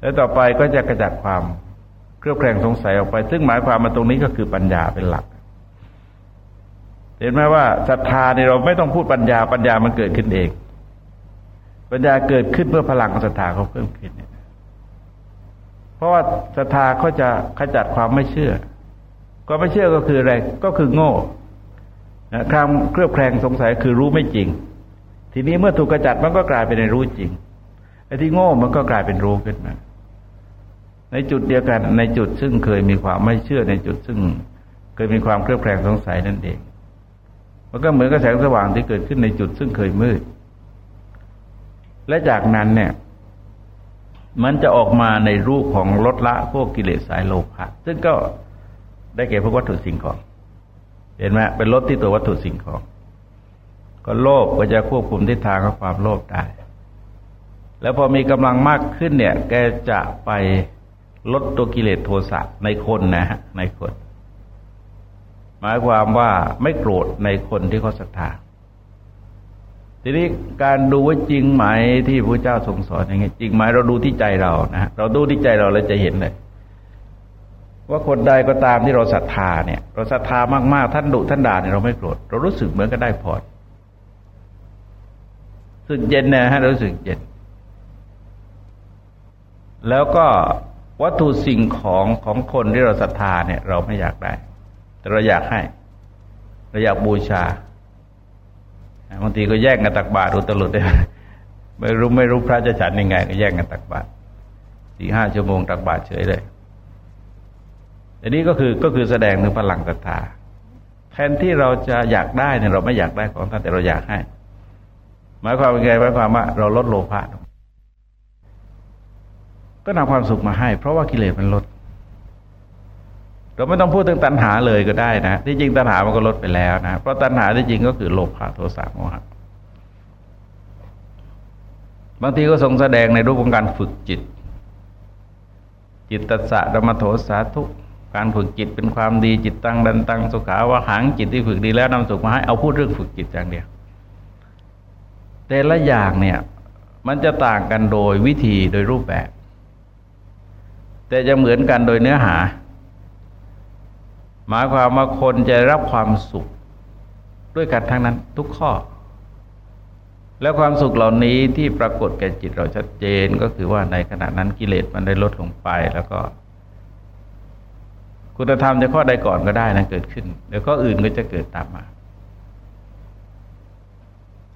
แล้วต่อไปก็จะกระจัดความ เครือบแคลงสงสัยออกไป ซึ่งหมายความมาตรงนี้ก็คือปัญญาเป็นหลัก เห็นไหมว่าศรัทธาในเราไม่ต้องพูดปัญญา ปัญญามันเกิดขึ้นเอง ปัญญาเกิดขึ้นเพื่อพลังศรัทธาเขาเพิ่มขึ้นเนี่ยเพราะว่าศรัทธาเขาจะขจัดความไม่เชื่อก็ไม่เชื่อก็คืออะไรก็คือโง่ความเครือบแคลงสงสัยคือรู้ไม่จริง ทีนี้เมื่อถูกกระจัดมันก็กลายเป็นรู้จริงไอ้ที่โง่มันก็กลายเป็นรู้ขึ้นมา ในจุดเดียวกันในจุดซึ่งเคยมีความไม่เชื่อในจุดซึ่งเคยมีความเครือบแคลงสงสัยนั่นเอง มันก็เหมือนกับแสงสว่างที่เกิดขึ้นในจุดซึ่งเคยมืด และจากนั้นเนี่ย มันจะออกมาในรูปของลดละพวกกิเลสสายโลภะซึ่งก็ได้แก่พวกวัตถุสิ่งของ เห็นไหมเป็นลดที่ตัววัตถุสิ่งของ ก็โลภก็จะควบคุมทิศทางของความโลภได้ แล้วพอมีกำลังมากขึ้นเนี่ย แกจะไป ลดตัวกิเลสโทสะในคนนะฮะในคน หมายความว่าไม่โกรธในคนที่เขาศรัทธาทีนี้การดูว่าจริงไหมที่พระเจ้าทรงสอนอย่างนี้จริงไหมเราดูที่ใจเรานะเราดูที่ใจเราเราจะเห็นเลยว่าคนใดก็ตามที่เราศรัทธาเนี่ย เราศรัทธามากๆท่านดุท่านด่าเนี่ยเราไม่โกรธเรารู้สึกเหมือนก็ได้พรสึกเย็นนะฮะรู้สึกเย็น แล้วก็ วัตถุสิ่งของของคนที่เราศรัทธาเนี่ย เราไม่อยากได้ แต่เราอยากให้ เราอยากบูชาบางทีก็แย่งกันตักบาตรอุตลุดเลยไม่รู้ไม่รู้พระจะฉันยังไง ก็แย่งกันตักบาตรสี่ห้าชั่วโมงตักบาตรเฉยเลยอันนี้ก็คือก็คือแสดงถึงพลังศรัทธาแทนที่เราจะอยากได้เนี่ยเราไม่อยากได้ของท่านแต่เราอยากให้ หมายความว่าไงหมายความว่าเราลดโลภะ ก็นำความสุขมาให้ เพราะว่ากิเลสมันลด เราไม่ต้องพูดถึงตัณหาเลยก็ได้นะ ที่จริงตัณหามันก็ลดไปแล้วนะ เพราะตัณหาที่จริงก็คือโลภะโทสะโมหะบางทีก็ทรงแสดงในรูปของการฝึกจิต จิตตสะธรรมโทสาทุการฝึกจิตเป็นความดีจิตตั้งดันตั้งสุขาวะหังจิตที่ฝึกดีแล้วนำสุขมาให้เอาพูดเรื่องฝึกจิตอย่างเดียวแต่ละอย่างเนี่ยมันจะต่างกันโดยวิธีโดยรูปแบบ แต่จะเหมือนกันโดยเนื้อหา หมายความว่าคนจะรับความสุข ด้วยกันทั้งนั้นทุกข้อ แล้วความสุขเหล่านี้ที่ปรากฏแก่จิตเราชัดเจนก็คือว่าในขณะนั้นกิเลสมันได้ลดลงไปแล้วก็คุณธรรมจะข้อใดก่อนก็ได้นะเกิดขึ้นเดี๋ยวข้ออื่นก็จะเกิดตามมา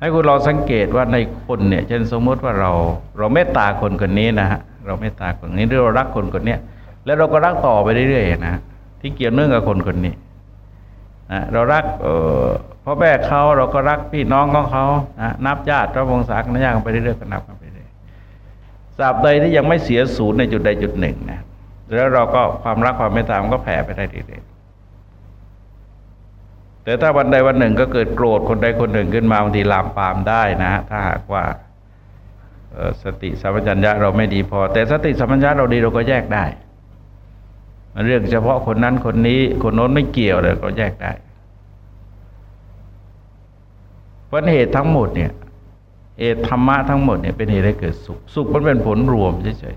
ให้คุณลองสังเกตว่าในคนเนี่ยเช่นสมมติว่าเรา เราเมตตาคนคนนี้นะฮะ เราเมตตาคนนี้หรือเรารักคนคนนี้แล้วเราก็รักต่อไปเรื่อยๆนะที่เกี่ยวเนื่องกับคนคนนี้นะเรารักเออพ่อแม่เขาเราก็รักพี่น้องของเขานะนับญาติระวงศากันญาติไปเรื่อยๆก็นับกันไปเรื่อยสาบใดที่ยังไม่เสียศูนย์ในจุดใดจุดหนึ่งนะแล้วเราก็ความรักความเมตตามันก็แผ่ไปได้เรื่อยๆแต่ถ้าวันใดวันหนึ่งก็เกิดโกรธคนใดคนหนึ่งขึ้นมาบางทีลามปามได้นะ ถ้าหากว่า สติสัมปชัญญะเราไม่ดีพอ แต่สติสัมปชัญญะเราดีเราก็แยกได้มันเรื่องเฉพาะคนนั้นคนนี้คนโน้นไม่เกี่ยวเลยก็แยกได้เพราะเหตุทั้งหมดเนี่ยเหตุธรรมะทั้งหมดเนี่ยเป็นเหตุให้เกิดสุข สุขมันเป็นผลรวมเฉย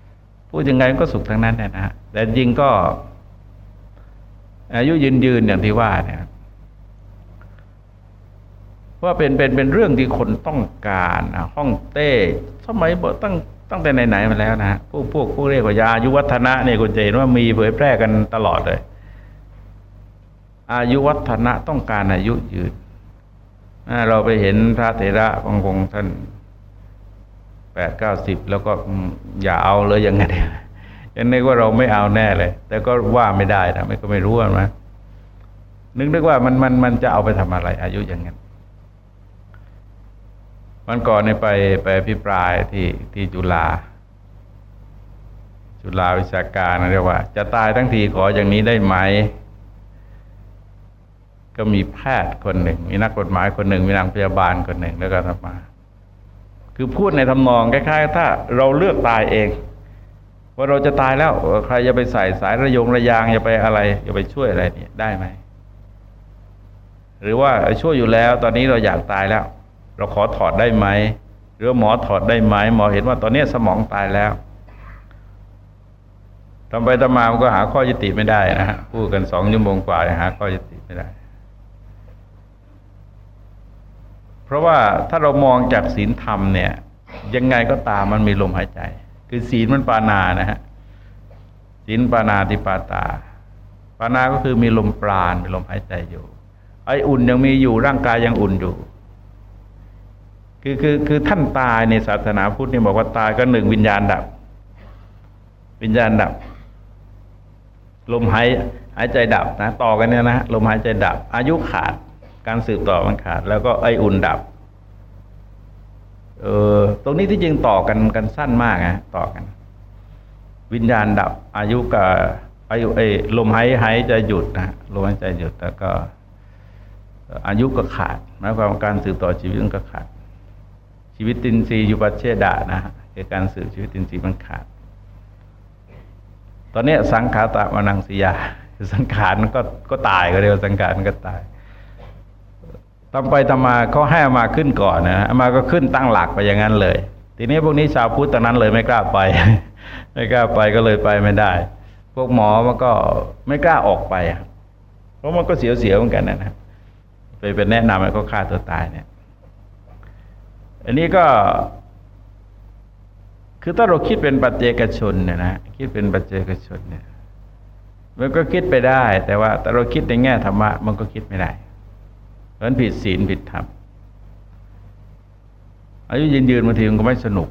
ๆพูดยังไงก็สุขทั้งนั้นนะฮะแต่จริงก็ อายุยืนยืนอย่างที่ว่าเนี่ย ว่าเป็นเป็นเป็นเรื่องที่คนต้องการห้องเต้สมัยบตั้งตั้งแต่ไหนๆมาแล้วนะพวกพวกพวกเรียกว่ายายุวัฒนะเนี่ยคุณจะเห็นว่ามีเผยแพร่กันตลอดเลย อายุวัฒนะต้องการอายุยืนเราไปเห็นพระเถระบางองค์ท่านแปดเก้าสิบแล้วก็อย่าเอาเลยยังไงเนี่ยยังนึกว่าเราไม่เอาแน่เลย แต่ก็ว่าไม่ได้นะไม่ก็ไม่รู้นะนึกนึกว่ามันมันมันจะเอาไปทำอะไร อายุอย่างนั้น วันก่อนเนี่ยไปไปพิปรายที่ที่จุฬาจุฬาวิชาการเรียกว่า จะตายทั้งทีขออย่างนี้ได้ไหม ก็มีแพทย์คนหนึ่ง มีนักกฎหมายคนหนึ่ง มีนางพยาบาลคนหนึ่งแล้วก็ทำมา คือพูดในทำนองคล้ายๆ ถ้าเราเลือกตายเอง ว่าเราจะตายแล้วใครจะไปใส่สายระยงระยางจะไปอะไรจะไปช่วยอะไรเนี่ยได้ไหมหรือว่าช่วยอยู่แล้ว ตอนนี้เราอยากตายแล้ว เราขอถอดได้ไหมหรือหมอถอดได้ไหมหมอเห็นว่าตอนนี้สมองตายแล้วทำไปทำมามันก็หาข้อยุติไม่ได้นะฮะพูดกันสองชั่วโมงกว่าหาข้อยุติไม่ได้ เพราะว่าถ้าเรามองจากศีลธรรมเนี่ย ยังไงก็ตามมันมีลมหายใจ คือศีลมันปานานะฮะศีลปานาติปาตา ปานาก็คือมีลมปราณมีลมหายใจอยู่ ไออุ่นยังมีอยู่ร่างกายยังอุ่นอยู่ คือคือคือท่านตายในศาสนาพุทธนี่บอกว่าตายก็หนึ่งวิญญาณดับ วิญญาณดับ ลมหายหายใจดับนะต่อกันเนี่ยนะลมหายใจดับ อายุขาดการสืบต่อมันขาด แล้วก็ไออุ่นดับเออตรงนี้ที่จริงต่อกันกันสั้นมากนะต่อกัน วิญญาณดับ อายุกับอายุไอลมหายหายใจหยุดนะลมหายใจหยุดแล้วก็ อายุก็ขาดหมายความว่าการสืบต่อชีวิตก็ขาด ชีวิตตินทรีย์อยู่ปัจเชดานะคือการสืบชีวิตตินทรีย์มันขาด ตอนนี้สังขารตะมานังสียาคือสังขารก็ก็ตายก็เรียกว่าสังขารก็ตายตามไปตามาเขาให้อามาขึ้นก่อนนะอามาก็ขึ้นตั้งหลักไปอย่างนั้นเลย ทีนี้พวกนี้ชาวพุทธตอนนั้นเลยไม่กล้าไป ไม่กล้าไปก็เลยไปไม่ได้ พวกหมอมันก็ไม่กล้าออกไปเพราะมันก็เสียวๆเหมือนกันนะไปเป็นแนะนำให้เขาฆ่าตัวตายเนี่ย อันนี้ก็คือถ้าเราคิดเป็นปัจเจกชนเนี่ยนะคิดเป็นปัจเจกชนเนี่ยมันก็คิดไปได้ แต่ว่าแต่เราคิดในแง่ธรรมะมันก็คิดไม่ได้เพราะนั้นผิดศีลผิดธรรมอายุยืนยืนบางทีมันก็ไม่สนุก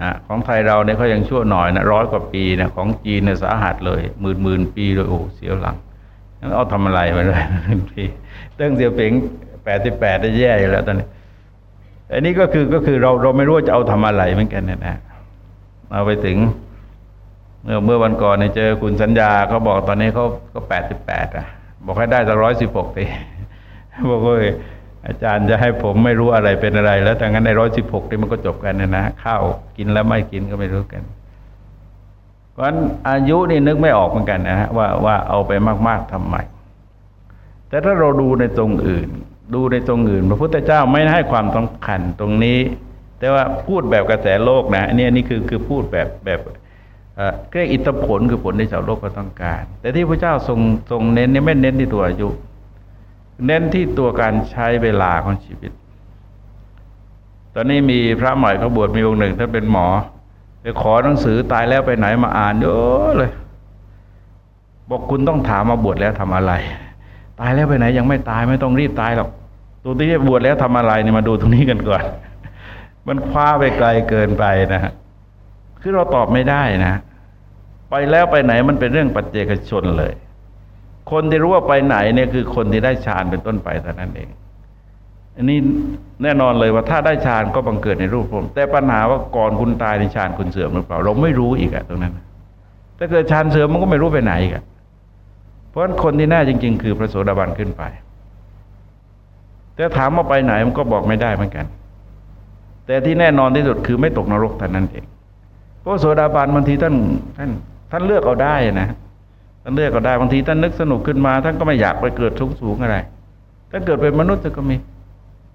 นะของไทยเราเนี่ยเขายังชั่วหน่อยนะร้อยกว่าปีนะของจีนเนี่ยสาหัสเลยหมื่นหมื่นปีเลยโอ้เสียวหลังงั้นเอาทำอะไรมาเลยพี่ตั้งเสียวเป่งแปดสิบแปดได้แย่อยู่แล้วตอนนี้ อันนี้ก็คือก็คือเราเราไม่รู้จะเอาทำอะไรเหมือนกันนะนะเอาไปถึง เมื่อเมื่อวันก่อนเนี่ยเจอคุณสัญญาเขาบอกตอนนี้เขาก็แปดสิบแปดอะ บอกให้ได้สักร้อยสิบหกปีบอกว่าอาจารย์จะให้ผมไม่รู้อะไรเป็นอะไร แล้วแต่งั้นในร้อยสิบหกนี่มันก็จบกันนะนะข้าวกินแล้วไม่กินก็ไม่รู้กัน เพราะฉะนั้นอายุนี่นึกไม่ออกเหมือนกันนะฮะว่าว่าเอาไปมาก ๆทำไมแต่ถ้าเราดูในตรงอื่น ดูในตรงอื่น พระพุทธเจ้าไม่ให้ความสำคัญตรงนี้ แต่ว่าพูดแบบกระแสโลกนะนี่นี่คือคือพูดแบบแบบเรียกอิทธผลคือผลที่ชาวโลกก็ต้องการ แต่ที่พระเจ้าทรงทรงเน้นนี่ไม่เน้นที่ตัวอายุ เน้นที่ตัวการใช้เวลาของชีวิต ตอนนี้มีพระใหม่เขาบวชมีองค์หนึ่งท่านเป็นหมอไปขอหนังสือตายแล้วไปไหนมาอ่านเยอะเลย บอกคุณต้องถามมาบวชแล้วทำอะไร ตายแล้วไปไหนยังไม่ตายไม่ต้องรีบตายหรอก ตัวที่บวชแล้วทำอะไรนี่มาดูตรงนี้กันก่อน มันคว้าไปไกลเกินไปนะฮะคือเราตอบไม่ได้นะ ไปแล้วไปไหนมันเป็นเรื่องปัจเจกชนเลย คนที่รู้ว่าไปไหนเนี่ยคือคนที่ได้ฌานเป็นต้นไปเท่านั้นเอง อันนี้แน่นอนเลยว่าถ้าได้ฌานก็บังเกิดในรูปผม แต่ปัญหาว่าก่อนคุณตายในฌานคุณเสื่อมหรือเปล่า เราไม่รู้อีกอะตรงนั้นถ้าเกิดฌานเสื่อมมันก็ไม่รู้ไปไหนอีกอะเพราะฉะนั้นคนที่แน่จริง ๆ คือพระโสดาบันขึ้นไป แต่ถามว่าไปไหนมันก็บอกไม่ได้เหมือนกัน แต่ที่แน่นอนที่สุดคือไม่ตกนรกเท่านั้นเองพระโสดาบันบางทีท่านท่านท่านเลือกเอาได้นะท่านเลือกเอาได้บางทีท่านนึกสนุกขึ้นมาท่านก็ไม่อยากไปเกิดทุกสูงอะไรถ้าเกิดเป็นมนุษย์ก็มี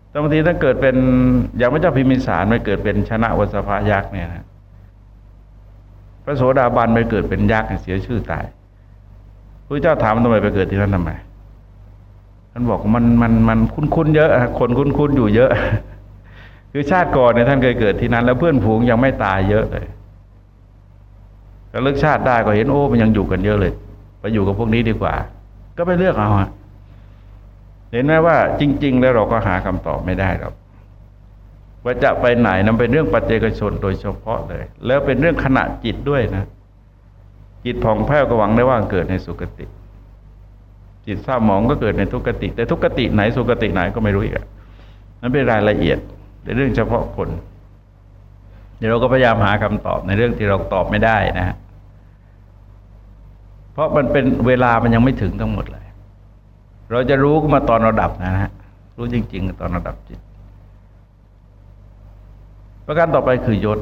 แต่บางทีถ้าเกิดเป็นอย่างพระเจ้าพิมิสารไม่เกิดเป็นชนะวสภายักษ์เนี่ยนะพระโสดาบันไปเกิดเป็นยักษ์เสียชื่อตายพระเจ้าถามทำไมไปเกิดที่นั่นทำไม ท่านบอกมันมันมันคุ้นๆเยอะคนคุ้นๆอยู่เยอะ คือชาติก่อนเนี่ยท่านเคยเกิดที่นั้น แล้วเพื่อนผูงยังไม่ตายเยอะเลยระลึกชาติได้ก็เห็นโอ้มันยังอยู่กันเยอะเลยไปอยู่กับพวกนี้ดีกว่า ก็ไปเลือกเอาเห็นไหมว่าจริง ๆ แล้วเราก็หาคำตอบไม่ได้หรอกว่าจะไปไหนนั้นเป็นเรื่องปัจเจกชนโดยเฉพาะเลย แล้วเป็นเรื่องขณะจิตด้วยนะ จิตผ่องแผ้วก็หวังได้ว่าเกิดในสุคติ จิตเศร้าหมองก็เกิดในทุกขติ แต่ทุกขติไหนสุคติไหนก็ไม่รู้อีกนั่นเป็นรายละเอียดในเรื่องเฉพาะคน เดี๋ยวเราก็พยายามหาคำตอบในเรื่องที่เราตอบไม่ได้นะฮะเพราะมันเป็นเวลามันยังไม่ถึงทั้งหมดเลย เราจะรู้ก็มาตอนระดับนะฮะรู้จริง ๆ ตอนระดับจิต ประการต่อไปคือยศ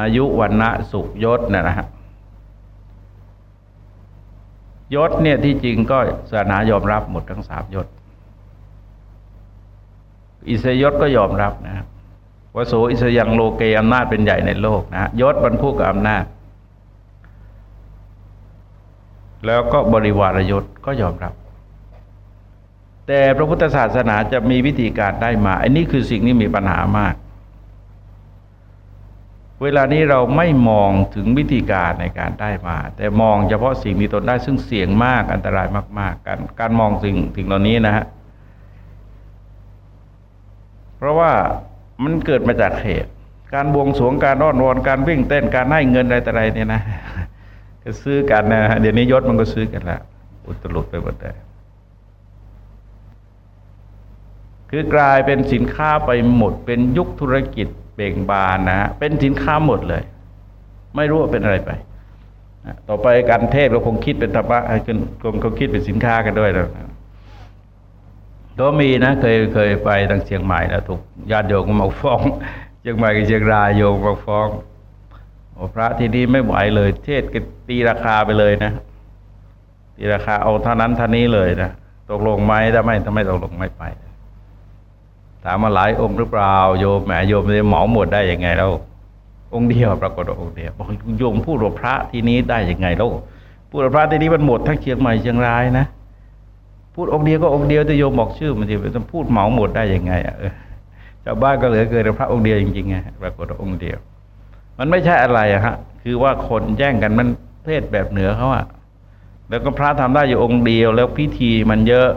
อายุวันนะสุขยศนะนะฮะ ยศเนี่ยที่จริงก็ศาสนายอมรับหมดทั้งสามยศ อิสยศก็ยอมรับนะครับวโสอิสยังโลเกอำนาจเป็นใหญ่ในโลกนะยศบรรพุกับอำนาจ แล้วก็บริวารยศก็ยอมรับ แต่พระพุทธศาสนาจะมีวิธีการได้มา อันนี้คือสิ่งที่มีปัญหามาก เวลานี้เราไม่มองถึงวิธีการในการได้มา แต่มองเฉพาะสิ่งมีตนได้ซึ่งเสี่ยงมากอันตรายมาก ๆการการมองสิ่งสิ่งเหล่านี้นะฮะเพราะว่ามันเกิดมาจากเหตุ การบวงสรวงการอ้อนวอนการวิ่งเต้นการให้เงินอะไรต่ออะไรเนี่ยนะก็ซื้อกันนะฮะเดี๋ยวนี้ยศมันก็ซื้อกันแล้วอุตลุดไปหมดเลย คือกลายเป็นสินค้าไปหมด เป็นยุคธุรกิจเบ่งบานนะฮะเป็นสินค้าหมดเลย ไม่รู้ว่าเป็นอะไรไปต่อไปการเทศเราคงคิดเป็นธรรมะคงคงคิดเป็นสินค้ากันด้วยนะก็มีนะเคยเคยไปทางเชียงใหม่แล้วถูกญาติโยมมาฟ้องเชียงใหม่กับเชียงรายโยมมาฟ้องโอ้พระที่นี่ไม่ไหวเลย เทศก็ตีราคาไปเลยนะ ตีราคาเอาเท่านั้นเท่านี้เลยนะตกลงไหมถ้าไม่ถ้าไม่ตกลงไม่ไป ถามมาหลายองค์หรือเปล่าโยมแหมโยมจะเหมาหมดได้ยังไงแล้วองค์เดียวปรากฏองค์เดียวบอกโยมพูดว่าพระที่นี้ได้ยังไงแล้วพูดว่าพระที่นี้มันหมดทั้งเชียงใหม่เชียงรายนะพูดองค์เดียวก็องค์เดียวแต่โยมบอกชื่อมันจะต้องพูดเหมาหมดได้ยังไงอะชาวบ้านก็เหลือเกินพระองค์เดียวจริงๆไงปรากฏองค์เดียว มันไม่ใช่อะไรอะฮะ คือว่าคนแย่งกันมันเพศแบบเหนือเขาอะแล้วก็พระทำได้อยู่องค์เดียว แล้วพิธีมันเยอะ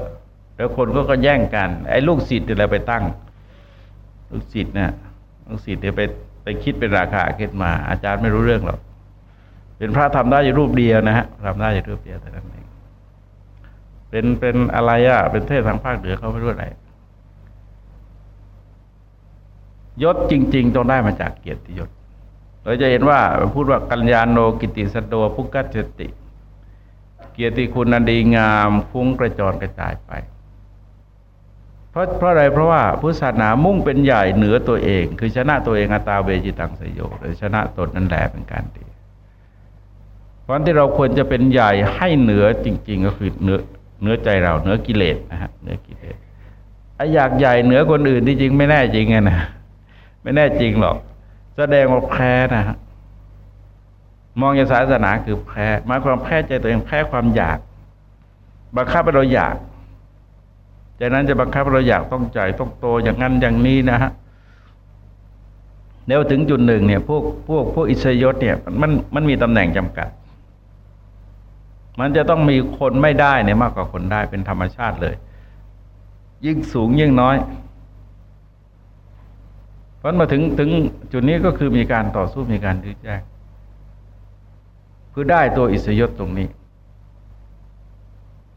แล้วคนก็ก็แย่งกัน ไอ้ลูกศิษย์อะไรไปตั้ง ลูกศิษย์เนี่ยลูกศิษย์เนี่ยไปไปคิดเป็นราคาขึ้นมา อาจารย์ไม่รู้เรื่องหรอกเป็นพระทำได้อยู่รูปเดียวนะฮะทำได้อยู่รูปเดียวแต่นั้นเองเป็นเป็นอะไรอะเป็นเทศทางภาคเหนือเขาไม่รู้อะไรยศจริง ๆ ต้องได้มาจากเกียรติยศเราจะเห็นว่าพูดว่ากัญญาโนกิติสโดภุกัจติ เกียรติคุณนันดีงามฟุ้งกระจรกระจายไป ราะเพราะอะไรเพราะว่าพุทธศาสนามุ่งเป็นใหญ่เหนือตัวเอง คือชนะตัวเองอัตตาเวจิตังสยโยหรือชนะตนนั่นแหละเป็นการดีเพราะที่เราควรจะเป็นใหญ่ให้เหนือจริง ๆ ก็คือเหนือเหนือใจเราเหนือกิเลสนะฮะเหนือกิเลสไอ้อยากใหญ่เหนือคนอื่นที่จริงไม่แน่จริงไงนะไม่แน่จริงหรอก แสดงว่าแพ้นะฮะมองย่างศาสนาคือแพ้หมายความแพ้ใจตัวเองแพ้ความอยากบังคับให้เราอยาก จากนั้นจะบังคับเราอยากต้องใจต้องโตอย่างนั้นอย่างนี้นะฮะแล้วถึงจุดหนึ่งเนี่ยพวกพวกพวกอิสยศเนี่ยมันมันมีตำแหน่งจำกัด มันจะต้องมีคนไม่ได้เนี่ยมากกว่าคนได้เป็นธรรมชาติเลย ยิ่งสูงยิ่งน้อยเพราะมาถึงถึงจุดนี้ก็คือมีการต่อสู้มีการยื้อแย่งคือได้ตัวอิสยศตรงนี้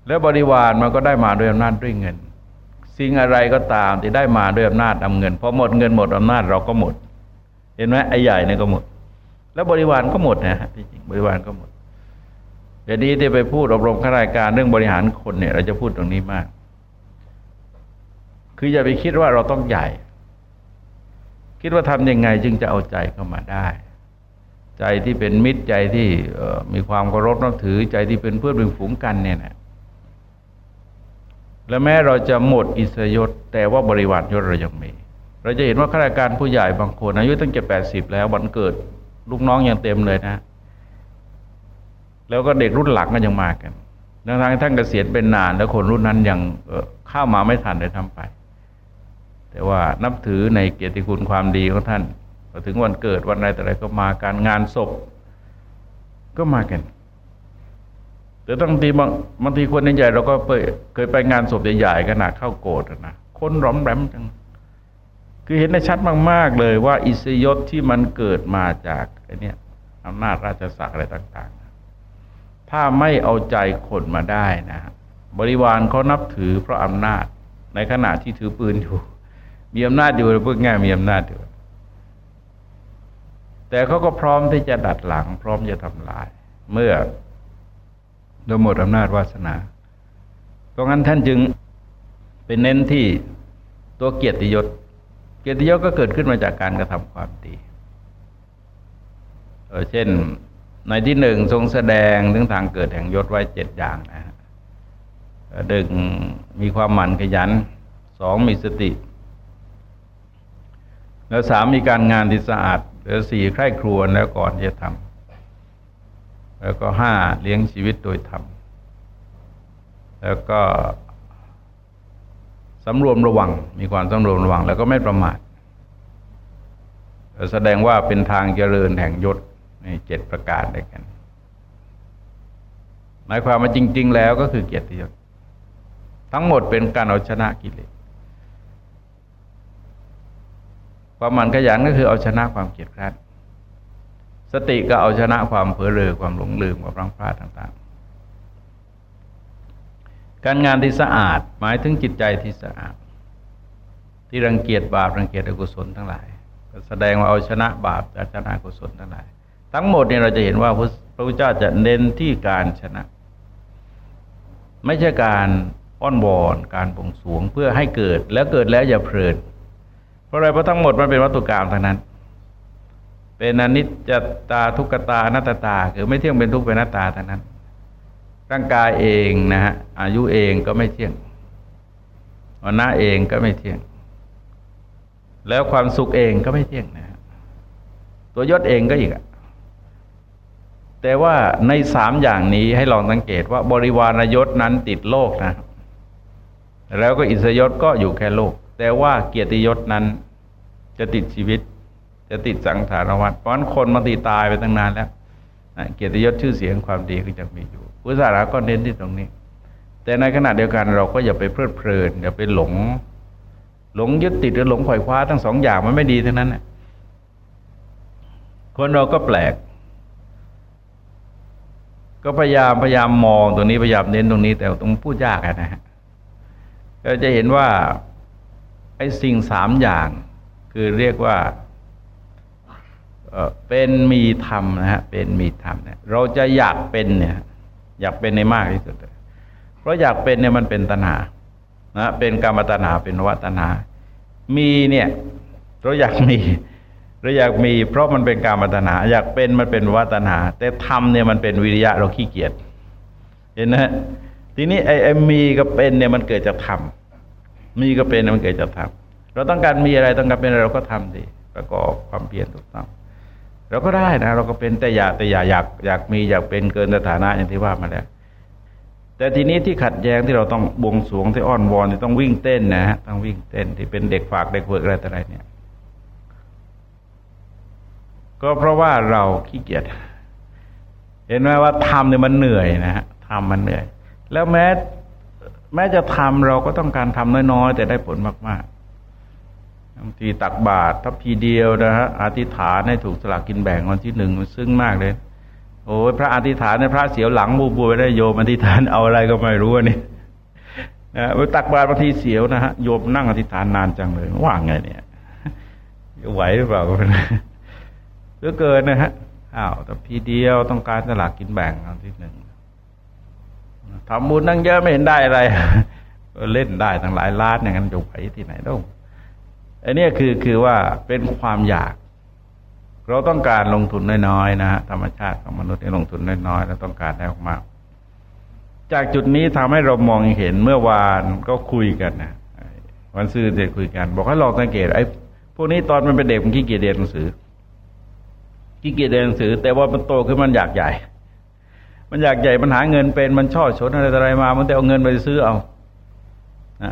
แล้วบริวารมันก็ได้มาโดยอำนาจด้วยเงิน สิ่งอะไรก็ตามที่ได้มาด้วยอำนาจนาเงินพอหมดเงินหมดอำนาจเราก็หมด เห็นไหมไอ้ใหญ่เนี่ยก็หมด แล้วบริวารก็หมดนะฮะที่จริงบริวารก็หมดเดี๋ยวนี้ที่ไปพูดอบรมข้าราชการเรื่องบริหารคนเนี่ย เราจะพูดตรงนี้มาก คืออย่าไปคิดว่าเราต้องใหญ่ คิดว่าทำยังไงจึงจะเอาใจเข้ามาได้ ใจที่เป็นมิตรใจที่มีความเคารพนับถือใจที่เป็นเพื่อนเป็นฝูงกันเนี่ยนะ และแม้เราจะหมดอิสยศแต่ว่าบริวารยศเรายังมี เราจะเห็นว่าข้าราชการผู้ใหญ่บางคนอายุตั้งแต่แปดสิบแล้ววันเกิด ลูกน้องยังเต็มเลยนะ แล้วก็เด็กรุ่นหลังก็ยังมากันทั้งทางท่านเกษียณเป็นนาน แล้วคนรุ่นนั้นยังเข้ามาไม่ทันเลยทำไป แต่ว่านับถือในเกียรติคุณความดีของท่านพอถึงวันเกิดวันอะไรแต่อะไรก็มาการงานศพ ก็มากัน แต่บางทีบางบางทีคนใหญ่เราก็เคยไปงานศพใหญ่ๆขนาดเข้าโกรธนะคนร้อมแรมจัง คือเห็นได้ชัดมาก ๆ เลยว่าอิสยศที่มันเกิดมาจากไอ้นี่อำนาจราชศักดิ์อะไรต่าง ๆ ถ้าไม่เอาใจคนมาได้นะ บริวารเขานับถือเพราะอำนาจในขณะที่ถือปืนอยู่ มีอำนาจอยู่พูดง่ายมีอำนาจอยู่ แต่เขาก็พร้อมที่จะดัดหลัง พร้อมจะทำลาย เมื่อ เราหมดอำนาจวาสนา เพราะงั้นท่านจึงเป็นเน้นที่ตัวเกียรติยศ เกียรติยศก็เกิดขึ้นมาจากการกระทำความดีเช่นในที่หนึ่งทรงแสดงถึงทางเกิดแห่งยศไว้เจ็ดอย่างนะหนึ่งมีความหมั่นขยันสองมีสติ แล้วสามมีการงานที่สะอาดแล้วสี่ใคร่ครวญแล้วก่อนจะทำ แล้วก็ห้าเลี้ยงชีวิตโดยธรรม แล้วก็สำรวมระวัง มีความสำรวมระวัง แล้วก็ไม่ประมาทแสดงว่าเป็นทางเจริญแห่งยศในเจ็ดประการด้วยกันหมายความว่าจริง ๆ แล้วก็คือเกียรติยศทั้งหมดเป็นการเอาชนะกิเลสความหมั่นขยันก็คือเอาชนะความเกียจคร้าน สติก็เอาชนะความเผลอเรอความหลงลืมความรังพลาดต่างๆ การงานที่สะอาดหมายถึงจิตใจที่สะอาด ที่รังเกียจบาปรังเกียจอกุศลทั้งหลายแสดงว่าเอาชนะบาปเอาชนะกุศลทั้งหลาย ทั้งหมดเนี่ยเราจะเห็นว่าพระพุทธเจ้าจะเน้นที่การชนะ ไม่ใช่การอ้อนวอนการบ่งสวงเพื่อให้เกิดแล้วเกิดแล้วอย่าเพลินเพราะอะไรเพราะทั้งหมดมันเป็นวัตถุกรรมทั้งนั้น เป็นอนิจจตาทุกตาอนัตตา คือไม่เที่ยงเป็นทุกเป็นนัตตาเท่านั้น ร่างกายเองนะฮะอายุเองก็ไม่เที่ยงวันหน้าเองก็ไม่เที่ยง แล้วความสุขเองก็ไม่เที่ยงนะฮะตัวยศเองก็อีกอะแต่ว่าในสามอย่างนี้ให้ลองสังเกตว่าบริวารยศนั้นติดโลกนะ แล้วก็อิสยศก็อยู่แค่โลก แต่ว่าเกียรติยศนั้นจะติดชีวิต จะติดสังสารวัฏเพราะนั้นคนมาตีตายไปตั้งนานแล้วเกียรติยศชื่อเสียงความดีก็จะมีอยู่พุทธศาสนาก็เน้นที่ตรงนี้ แต่ในขณะเดียวกันเราก็อย่าไปเพลิดเพลินอย่าไปหลง หลงยึดติดหรือหลงขวอยคว้าทั้งสองอย่างมันไม่ดีทั้งนั้นคนเราก็แปลก ก็พยายามพยายามมองตรงนี้พยายามเน้นตรงนี้ แต่ตรงพูดยากนะฮะก็จะเห็นว่าไอ้สิ่งสามอย่าง คือเรียกว่า เป็นมีธรรมนะฮะเป็นมีธรรมเนี่ยเราจะอยากเป็นเนี่ย อยากเป็นในมากที่สุดเพราะอยากเป็นเนี่ยมันเป็นตัณหานะเป็นกรรมตัณหาเป็นวัตนา มีเนี่ย เราอยากมีเราอยากมี เพราะมันเป็นการมัตนาอยากเป็นมันเป็นวัตนา แต่ทำเนี่ยมันเป็นวิริยะเราขี้เกียจเห็นนะทีนี้ไอ้มีกับเป็นเนี่ยมันเกิดจากทำมีก็เป็นมันเกิดจากทำเราต้องการมีอะไรต้องการเป็นอะไรเราก็ทำดิประกอบความเพียรถูกต้อง เราก็ได้นะเราก็เป็นแต่อยากแต่อยากอยากอยากมีอยากเป็นเกินสถานะอย่างที่ว่ามาแล้ว แต่ทีนี้ที่ขัดแย้งที่เราต้องบวงสรวงที่อ้อนวอนที่ต้องวิ่งเต้นนะฮะต้องวิ่งเต้นที่เป็นเด็กฝากเด็กเวิร์กอะไรต่ออะไรเนี่ย ก็เพราะว่าเราขี้เกียจเห็นไหมว่าทำเนี่ยมันเหนื่อยนะฮะทำมันเหนื่อย แล้วแม้แม้จะทำเราก็ต้องการทำน้อยๆแต่ได้ผลมากๆ บางทีตักบาตรทัพพีเดียวนะฮะอธิษฐานให้ถูกสลากกินแบ่งวันที่หนึ่งมันซึ้งมากเลย โอ้ยพระอธิษฐานในพระเสียวหลังบูบูไปได้โยมอธิษฐานเอาอะไรก็ไม่รู้นี่นะตักบาตรบางทีเสียวนะฮะโยมนั่งอธิษฐานนานจังเลยว่างไงเนี่ยไหวหรือเปล่าเหลือเกินนะฮะอ้าวแต่พีเดียวต้องการสลากกินแบ่งอันที่หนึ่งทำบุญนั่งเยอะไม่เห็นได้อะไรเล่นได้ทั้งหลายล้านอย่างนั้นจะไหวที่ไหนต้อง อันนี้คือคือว่าเป็นความอยาก เราต้องการลงทุนน้อยๆนะฮะธรรมชาติของมนุษย์ลงทุนน้อยๆแล้วต้องการได้มากจากจุดนี้ทำให้เรามองเห็นเมื่อวานก็คุยกันนะวันซื่อเด็กคุยกัน บอกให้ลองสังเกตไอ้พวกนี้ตอนมันเป็นเด็กมันขี้เกียจเรียนหนังสือขี้เกียจเรียนหนังสือ แต่ว่ามันโตขึ้นมันอยากใหญ่ มันอยากใหญ่มันหาเงินเป็นมันชอบชนอะไรอะไรมา มันแต่เอาเงินไปซื้อเอา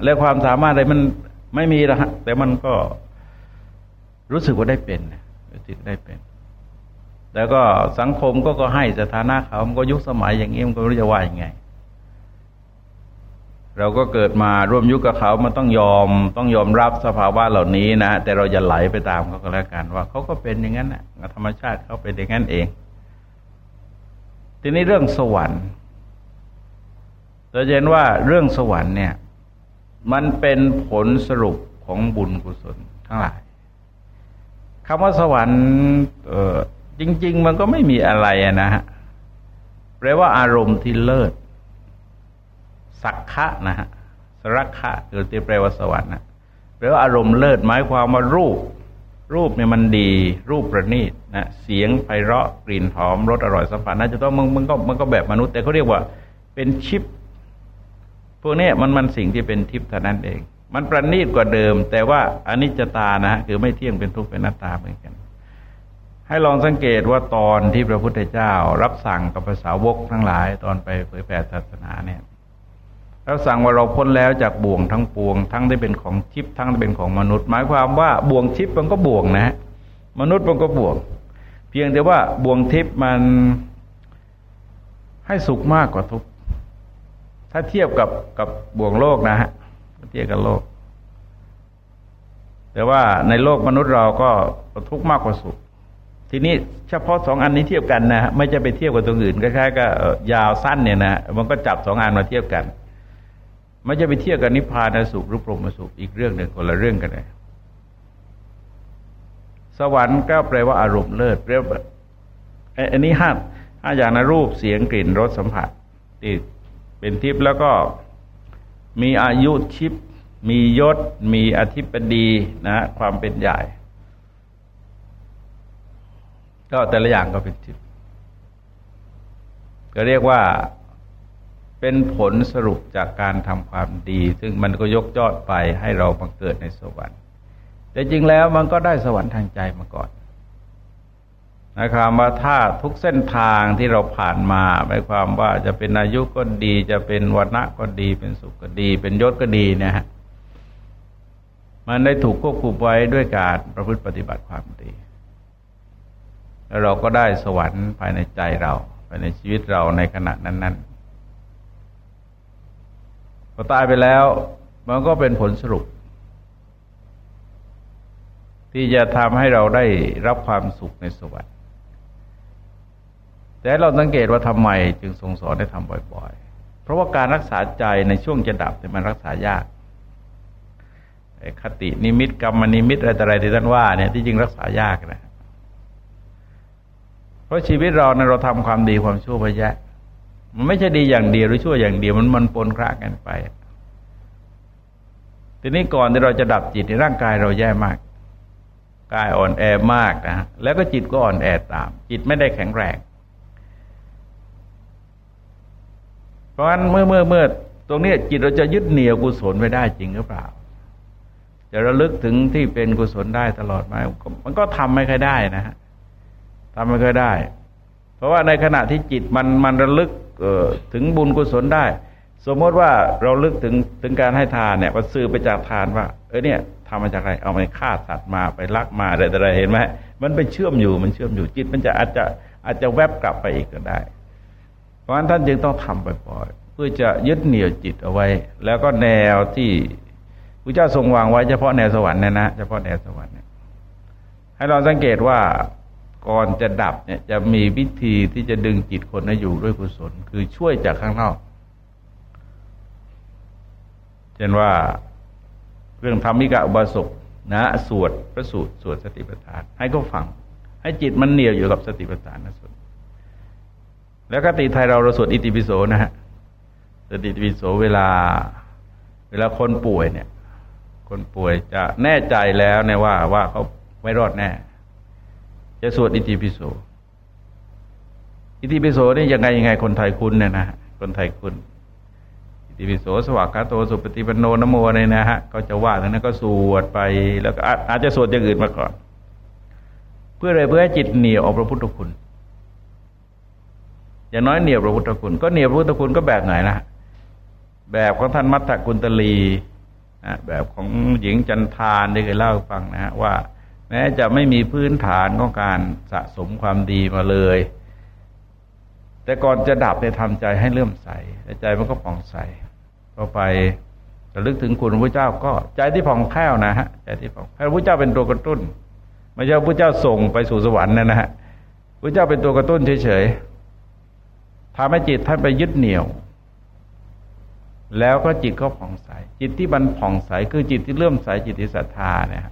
แล้วความสามารถอะไรมัน ไม่มีละฮะแต่มันก็รู้สึกว่าได้เป็นรู้สึกได้เป็น แล้วก็สังคมก็ก็ให้สถานะเขา มันก็ยุคสมัยอย่างนี้มันก็รู้จะว่ายังไง เราก็เกิดมาร่วมยุคกับเขามันต้องยอม ต้องยอมรับสภาวะเหล่านี้นะ แต่เราจะไหลไปตามเขาก็แล้วกัน ว่าเขาก็เป็นอย่างนั้นนะธรรมชาติเขาเป็นอย่างนั้นเอง ทีนี้เรื่องสวรรค์เราเห็นว่าเรื่องสวรรค์เนี่ย มันเป็นผลสรุปของบุญกุศลทั้งหลายคำว่าสวรรค์เออจริง ๆ มันก็ไม่มีอะไรนะฮะแปลว่าอารมณ์ที่เลิศ สักขะนะฮะสรักขะคือที่แปลว่าสวรรค์นะแปลว่าอารมณ์เลิศหมายความว่ารูป รูปเนี่ยมันดี รูปประณีตนะเสียงไพเราะกลิ่นหอมรสอร่อยสัมผัสน่าจะต้องมันมันก็มันก็แบบมนุษย์ แต่เขาเรียกว่า เป็นชิป พวกนี้มันมันสิ่งที่เป็นทิพย์เท่านั้นเอง มันประณีตกว่าเดิม แต่ว่าอนิจจตานะคือไม่เที่ยงเป็นทุกข์เป็นหน้าตาเหมือนกัน ให้ลองสังเกตว่าตอนที่พระพุทธเจ้า รับสั่งกับภาษาวกทั้งหลาย ตอนไปเผยแผ่ศาสนาเนี่ยแล้วสั่งว่าเราพ้นแล้วจากบ่วงทั้งปวง ทั้งได้เป็นของทิพย์ทั้งได้เป็นของมนุษย์ หมายความว่าบ่วงทิพย์มันก็บ่วงนะ มนุษย์มันก็บ่วง เพียงแต่ว่าบ่วงทิพย์มันให้สุขมากกว่าทุกข์ ถ้าเทียบกับกับบ่วงโลกนะฮะเทียบกับโลก แต่ว่าในโลกมนุษย์เราก็ทุกข์มากกว่าสุข ทีนี้เฉพาะสองอันนี้เทียบกันนะไม่จะไปเทียบกับตรงอื่นคล้ายๆก็ยาวสั้นเนี่ยนะมันก็จับสองอันมาเทียบกัน ไม่จะไปเทียบกับนิพพานสุขหรือพรหมสุขอีกเรื่องหนึ่งคนละเรื่องกันเลยสวรรค์ก็แปลว่าอารมณ์เลิศแปลว่าอันนี้ห้าห้าอย่างนะรูปเสียงกลิ่นรสสัมผัสที่ เป็นทิพย์แล้วก็มีอายุชิพมียศ มีอธิปดีนะ ความเป็นใหญ่ ก็แต่ละอย่างก็เป็นทิพย์ก็เรียกว่าเป็นผลสรุปจากการทำความดี ซึ่งมันก็ยกยอดไปให้เรามาเกิดในสวรรค์ แต่จริงแล้วมันก็ได้สวรรค์ทางใจมาก่อน นะครับว่าถ้าทุกเส้นทางที่เราผ่านมาหมายความว่าจะเป็นอายุก็ดี จะเป็นวันณะก็ดี เป็นสุขก็ดี เป็นยศก็ดีนะฮะมันได้ถูกควบคุมไว้ด้วยการประพฤติปฏิบัติความดี แล้วเราก็ได้สวรรค์ภายในใจเราภายในชีวิตเราในขณะนั้น ๆ พอตายไปแล้ว มันก็เป็นผลสรุป ที่จะทำให้เราได้รับความสุขในสวรรค์ แต่เราสังเกตว่าทำไมจึงทรงสอนให้ทำบ่อย ๆ เพราะว่าการรักษาใจในช่วงจะดับเนี่ยมันรักษายากคตินิมิตกรรมนิมิตอะไรต่ออะไรที่ท่านว่าเนี่ยที่จริงรักษายากนะเพราะชีวิตเราเนี่ยเราทำความดีความชั่วไปแยะ มันไม่ใช่ดีอย่างเดียวหรือชั่วอย่างเดียวมันมันปนครากันไปทีนี้ก่อนที่เราจะดับจิตในร่างกายเราแย่มาก กายอ่อนแอมากนะแล้วก็จิตก็อ่อนแอตาม จิตไม่ได้แข็งแรง เพ ราะฉะนั้นเมื่อเมื่อเมื่อตรงนี้จิตเราจะยึดเหนี่ยวกุศลไว้ได้จริงหรือเปล่า จะระลึกถึงที่เป็นกุศลได้ตลอดไหมมันก็ทำไม่ค่อยได้นะฮะทำไม่ค่อยได้ เพราะว่าในขณะที่จิตมันมันระลึกเออถึงบุญกุศลได้ สมมติว่าเราลึกถึงถึงการให้ทานเนี่ยมันซื้อไปจากทานว่า เออเนี่ยทำมาจากอะไรเอาไปฆ่าสัตว์มาไปลักมาอะไรอะไรเห็นไหมมันไปเชื่อมอยู่มันเชื่อมอยู่จิต มันจะอาจจะอาจจะแวบกลับไปอีกก็ได้ ราะฉะนั้นท่านจึงต้องทำบ่อยๆเพื่อจะยึดเหนี่ยวจิตเอาไว้ แล้วก็แนวที่ระเจ้าทรงวางไว้เฉพาะแนวสวรรค์เนี่ยนะเฉพาะแนวสวรรค์เนี่ยให้เราสังเกตว่าก่อนจะดับเนี่ยจะมีวิธีที่จะดึงจิตคนให้อยู่ด้วยกุศล คือช่วยจากข้างนอกเช่นว่าเรื่องธรรมิกะอุบาสกนะสวดพระสูตรสวดสติปัฏฐาน ให้ก็ฟัง ให้จิตมันเหนียวอยู่กับสติปัฏฐานนะสวด แล้วกติไทยเราเราสวดอิติปิโสนะฮะสติปิโสเวลา เวลาคนป่วยเนี่ย คนป่วยจะแน่ใจแล้วเนี่ยว่าว่าเขาไม่รอดแน่ จะสวดอิติปิโสอิติปิโสนี่ยังไงยังไงคนไทยคุณเนี่ยนะคนไทยคุณอิติปิโสสวากาโตสุปฏิปันโนนโมเนี่ยนะฮะเขาจะว่าทั้งนั้นก็สวดไปแล้วก็อาจจะสวดอย่างอื่นมาก่อน เพื่ออะไรเพื่อให้จิตเหนียวออกพระพุทธคุณ อย่างน้อยเหนียวพระพุทธคุณ ก็เหนียวพระพุทธคุณก็แบบไหนล่ะ แบบของท่านมัตตกุลตลีนะแบบของหญิงจันทานที่เคยเล่าฟังนะฮะว่า แม้จะไม่มีพื้นฐานของการสะสมความดีมาเลย แต่ก่อนจะดับเนี่ยทำใจให้เลื่อมใสใจมันก็ผ่องใสพอไประลึกถึงคุณพระเจ้าก็ใจที่ผ่องแผ้วนะฮะใจที่ผ่องแผ้วพระเจ้าเป็นตัวกระตุ้นไม่ใช่พระเจ้าส่งไปสู่สวรรค์นะนะฮะพระเจ้าเป็นตัวกระตุ้นเฉยๆ ทำให้จิตท่านไปยึดเหนี่ยว แล้วก็จิตก็ผ่องใส จิตที่มันผ่องใสคือจิตที่เลื่อมใสจิตที่ศรัทธาเนี่ย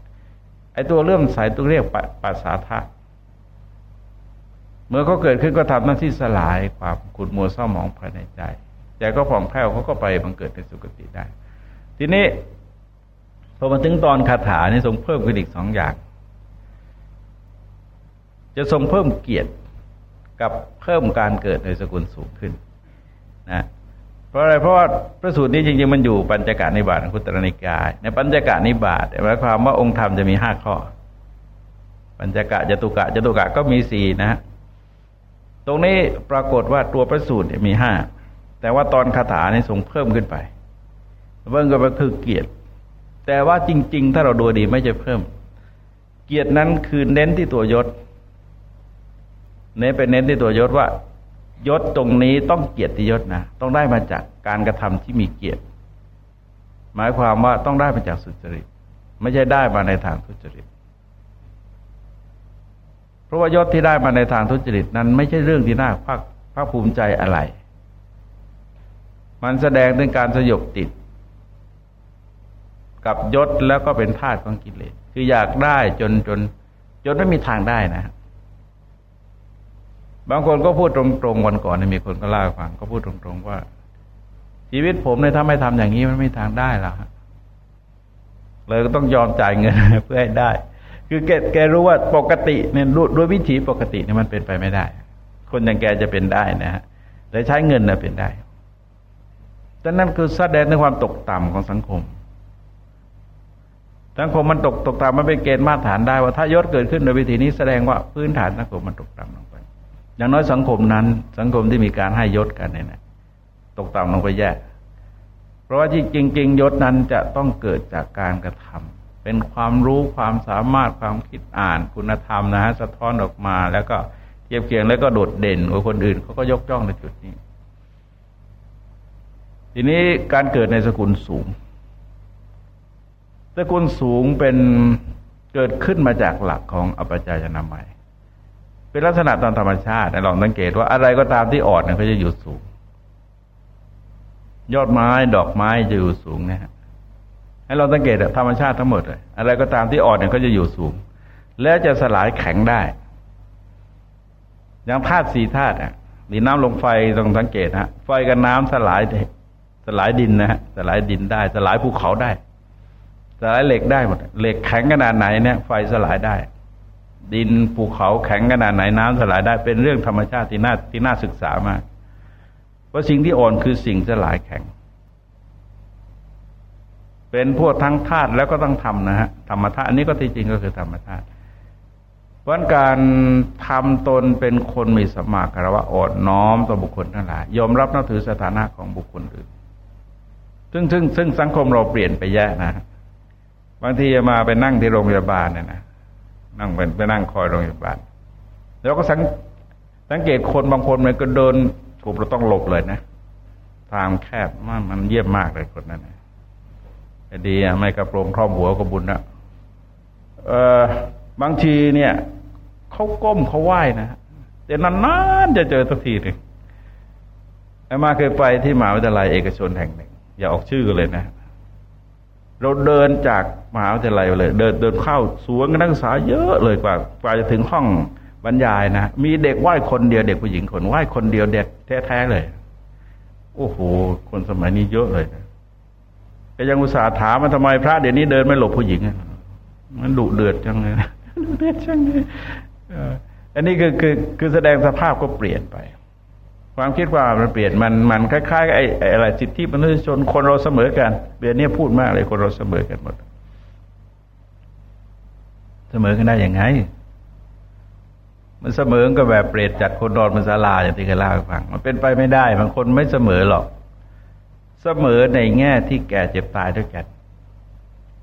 ไอ้ตัวเลื่อมใสตัวเรียกปัสสาทะเมื่อเขาเกิดขึ้นก็ทำหน้าที่สลายความขุดมัวเศร้าหมองภายในใจใจก็ผ่องแผ้วเขาก็ไปบังเกิดในสุคติได้ ทีนี้พอมาถึงตอนคาถานี่ทรงเพิ่มขึ้นอีกสองอย่าง จะทรงเพิ่มเกียรติ กับเพิ่มการเกิดในสกุลสูงขึ้นนะเพราะอะไรเพราะว่าพระสูตรนี้จริงๆมันอยู่ปัญจกานิบาตคุตรนิกาย ในปัญจกานิบาตหมายความว่าองค์ธรรมจะมีห้าข้อ ปัญจกะจตุกะจตุกะก็มีสี่นะฮะตรงนี้ปรากฏว่าตัวพระสูตรมีห้าแต่ว่าตอนคาถานี่ทรงเพิ่มขึ้นไปเบิ่งก็คือเกียรติ แต่ว่าจริง ๆ ถ้าเราดูดีไม่จะเพิ่ม เกียรตินั้นคือเน้นที่ตัวยศ เน้นไปเน้นที่ตัวยศว่ายศตรงนี้ต้องเกียรติยศนะต้องได้มาจากการกระทำที่มีเกียรติ หมายความว่าต้องได้มาจากสุจริต ไม่ใช่ได้มาในทางทุจริต เพราะว่ายศที่ได้มาในทางทุจริตนั้น ไม่ใช่เรื่องที่น่าภาคภาคภูมิใจอะไร มันแสดงถึงการสยบติด กับยศแล้วก็เป็นธาตุของกิเลสคืออยากได้จนจน จนไม่มีทางได้นะ บางคนก็พูดตรงๆวันก่อนมีคนก็เล่าฟังก็พูดตรงๆว่า ชีวิตผมเนี่ยถ้าไม่ทำอย่างนี้มันไม่ทางได้หรอกเลยก็ต้องยอมจ่ายเงินเพื่อให้ได้ คือแกแกรู้ว่าปกติเนี่ยด้วยวิถีปกติเนี่ยมันเป็นไปไม่ได้ คนอย่างแกจะเป็นได้นะฮะแต่ใช้เงินนะเป็นได้แต่นั่นคือแสดงถึงความตกต่ำของสังคม สังคมมันตกตกต่ำมันเป็นเกณฑ์มาตรฐานได้ว่าถ้ายศเกิดขึ้นโดยวิธีนี้แสดงว่าพื้นฐานสังคมมันตกต่ำลงไป อย่างน้อยสังคมนั้น สังคมที่มีการให้ยศกันเนี่ยตกต่ำลงไปแย่เพราะว่าที่จริง ๆ ยศนั้นจะต้องเกิดจากการกระทำเป็นความรู้ความสามารถความคิดอ่านคุณธรรมนะฮะสะท้อนออกมาแล้วก็เทียบเคียงแล้วก็โดดเด่นกว่าคนอื่นเขาก็ยกย่องในจุดนี้ ทีนี้การเกิดในสกุลสูงสกุลสูงเป็นเกิดขึ้นมาจากหลักของอปจายนามัย เป็นลักษณะตามธรรมชาติลองสังเกตว่าอะไรก็ตามที่อ่อนเนี่ยเขาจะอยู่สูง ยอดไม้ดอกไม้จะอยู่สูงนะฮะให้เราสังเกตธรรมชาติทั้งหมดเลยอะไรก็ตามที่อ่อนเนี่ยก็จะอยู่สูง และจะสลายแข็งได้ อย่างธาตุสี่ธาตุอะดินน้ำลงไฟต้องสังเกตฮะไฟกับน้ำสลายสลายดินนะฮะสลายดินได้ สลายภูเขาได้ สลายเหล็กได้หมดเหล็กแข็งขนาดไหนเนี่ยไฟสลายได้ ดินภูเขาแข็งขนาดไหนน้ำสลายได้เป็นเรื่องธรรมชาติที่น่าที่น่าศึกษามาก เพราะสิ่งที่อ่อนคือสิ่งสลายแข็ง เป็นพวกทั้งธาตุแล้วก็ต้องทำนะฮะธรรมธาตุอันนี้ก็ที่จริงก็คือธรรมธาตุเพราะการทำตนเป็นคนมีสมาคารวะอ่อนน้อมต่อบุคคลทั้งหลายยอมรับนับถือสถานะของบุคคลอื่น ซึ่งซึ่งซึ่งสังคมเราเปลี่ยนไปแย่นะ บางทีจะมาไปนั่งที่โรงพยาบาลเนี่ยนะ นั่งเป็นไปนั่งคอยโรงพยาบาลแล้วก็สังสังเกตคนบางคนมันก็เดินถูกเราต้องหลบเลยนะทางแคบมันมันเยี่ยมมากเลยคนนั้นนะดีอะไม่กระโปรงครอบหัวก็บุญนะเออบางทีเนี่ยเขาก้มเขาไหว้นะแต่นานๆจะเจอสักทีหนึ่งไอ้มาเคยไปที่มหาวิทยาลัยเอกชนแห่งหนึ่ง อย่าออกชื่อเลยนะ เราเดินจาก มหาวิทยาลัยเลยเดินเดินเข้าสวนนักศึกษาเยอะเลยกว่ากว่าจะถึงห้องบรรยายนะมีเด็กไหว้คนเดียวเด็กผู้หญิงคนไหว้คนเดียวเด็กแท้ๆเลย โอ้โห คนสมัยนี้เยอะเลยก็ยังอุตส่าห์ถามมาทำไมพระเดี๋ยวนี้เดินไม่หลบผู้หญิงมันดุเดือดจังเลยดุเดือดจังเลยอันนี้คือคือคือแสดงสภาพก็เปลี่ยนไป ความคิดว่ามันเปลี่ยนมันมันคล้ายๆไอ้อะไรสิทธิมนุษยชนคนเราเสมอกันเบียนนี้พูดมากเลยคนเราเสมอกันหมด เสมอกันได้ยังไง มันเสมอก็แบบเปรตจัดคนนอนบนศาลาอย่างที่เคยเล่าให้ฟัง มันเป็นไปไม่ได้บางคนไม่เสมอหรอก เสมอในแง่ที่แก่เจ็บตายด้วยกัน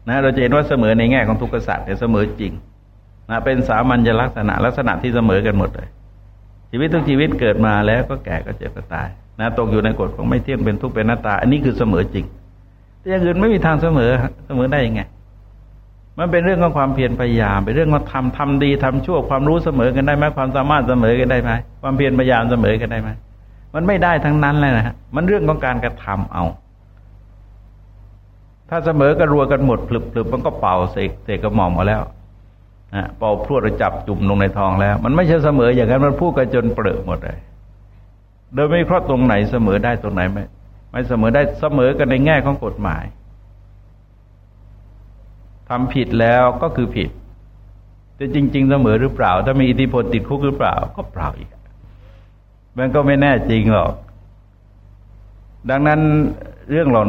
นะเราจะเห็นว่าเสมอในแง่ของทุกขสัตว์เนี่ยเสมอจริงนะเป็นสามัญลักษณะลักษณะที่เสมอกันหมดเลย ชีวิตทุกชีวิตเกิดมาแล้วก็แก่ก็เจ็บก็ตายนะตกอยู่ในกฎของไม่เที่ยงเป็นทุกข์เป็นหน้าตา อันนี้คือเสมอจริง แต่อย่างอื่นไม่มีทางเสมอเสมอได้ยังไง มันเป็นเรื่องของความเพียรพยายาม เป็นเรื่องของทำทำดีทำชั่วความรู้เสมอกันได้ไหมความสามารถเสมอกันได้ไหมความเพียรพยายามเสมอกันได้ไหมมันไม่ได้ทั้งนั้นเลยนะฮะมันเรื่องของการกระทำเอา ถ้าเสมอกันรัวกันหมดพลึบๆมันก็เป่าเสกเสกกระหม่อมมาแล้วนะเป่าพรวดจับจุ่มลงในทองแล้ว มันไม่ใช่เสมออย่างนั้นมันพูดกันจนเปรอะหมดเลยโดยไม่เพราะตรงไหนเสมอได้ตรงไหนไม่ไม่เสมอได้เสมอกันในแง่ของกฎหมาย ทำผิดแล้วก็คือผิด แต่จริง ๆ เสมอหรือเปล่า ถ้ามีอิทธิพลติดคุกหรือเปล่า ก็เปล่าอีก มันก็ไม่แน่จริงหรอก ดังนั้นเรื่องเหล่า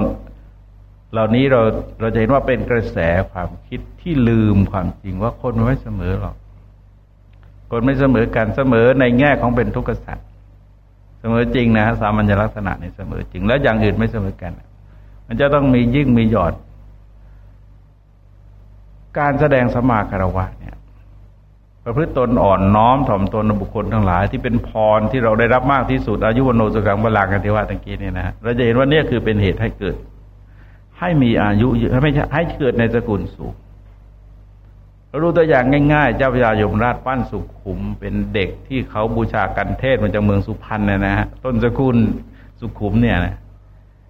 เหล่านี้เราเราจะเห็นว่าเป็นกระแสความคิดที่ลืมความจริงว่าคนไม่เสมอหรอก คนไม่เสมอกันเสมอในแง่ของเป็นทุกข์สัตว์เสมอจริงนะสามัญลักษณะในเสมอจริง แล้วอย่างอื่นไม่เสมอกัน มันจะต้องมียิ่งมีหยอด การแสดงสมาคารวะเนี่ยประพฤติตนอ่อนน้อมถ่อมตนบุคคลทั้งหลาย ที่เป็นพรที่เราได้รับมากที่สุด อายุวโนสุขังบาลังกันที่ว่าตะกี้นี่นะเราจะเห็นว่าเนี่ยคือเป็นเหตุให้เกิด ให้มีอายุเยอะไม่ใช่ให้เกิดในสกุลสูงเราดูตัวอย่างง่ายๆ เจ้าพญายมราชปั้นสุขุม เป็นเด็กที่เขาบูชากันเทศมาจากเมืองสุพรรณนะนะฮะต้นสกุลสุขุมเนี่ยนะ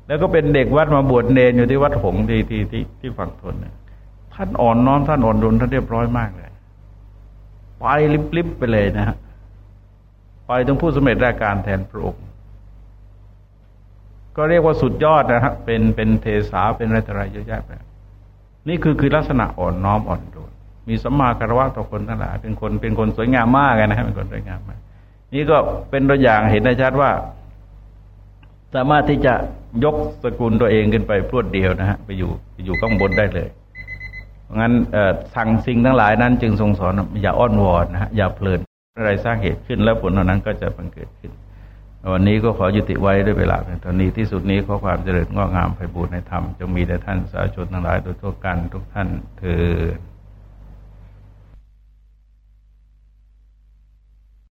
แล้วก็เป็นเด็กวัดมาบวชเนรอยู่ที่วัดหงที่ที่ที่ที่ฝั่งทนนะ ท่านอ่อนน้อมท่านอ่อนดุลท่านเรียบร้อยมากเลยไปลิบๆไปเลยนะฮะไปถึงผู้สมเร็จราการแทนพระองค์ก็เรียกว่าสุดยอดนะฮะเป็นเป็นเทสาเป็นอะไรต่ออะไรเยอะแยะไปนี่คือคือลักษณะอ่อนน้อมอ่อนโดนมีสัมมาคารวะต่อคนทั้งหลายเป็นคนเป็นคนสวยงามมากนะฮะเป็นคนสวยงามมากนี่ก็เป็นตัวอย่างเห็นได้ชัดว่า สามารถที่จะยกสกุลตัวเองขึ้นไปพรวดเดียวนะฮะไปอยู่ไปอยู่ข้างบนได้เลย งั้นสั่งสิ่งทั้งหลายนั้น จึงทรงสอนอย่าอ้อนวอนนะฮะอย่าเพลินอะไรสร้างเหตุขึ้นแล้วผลเหล่านั้นก็จะบังเกิดขึ้น วันนี้ก็ขอยุติไว้ด้วยเวลาในตอนนี้ที่สุดนี้ขอความเจริญงอกงามไพบูรณในธรรมจงมีแด่ท่านสาธุชนทั้งหลายโดยทั่วกันทุกท่านเถิด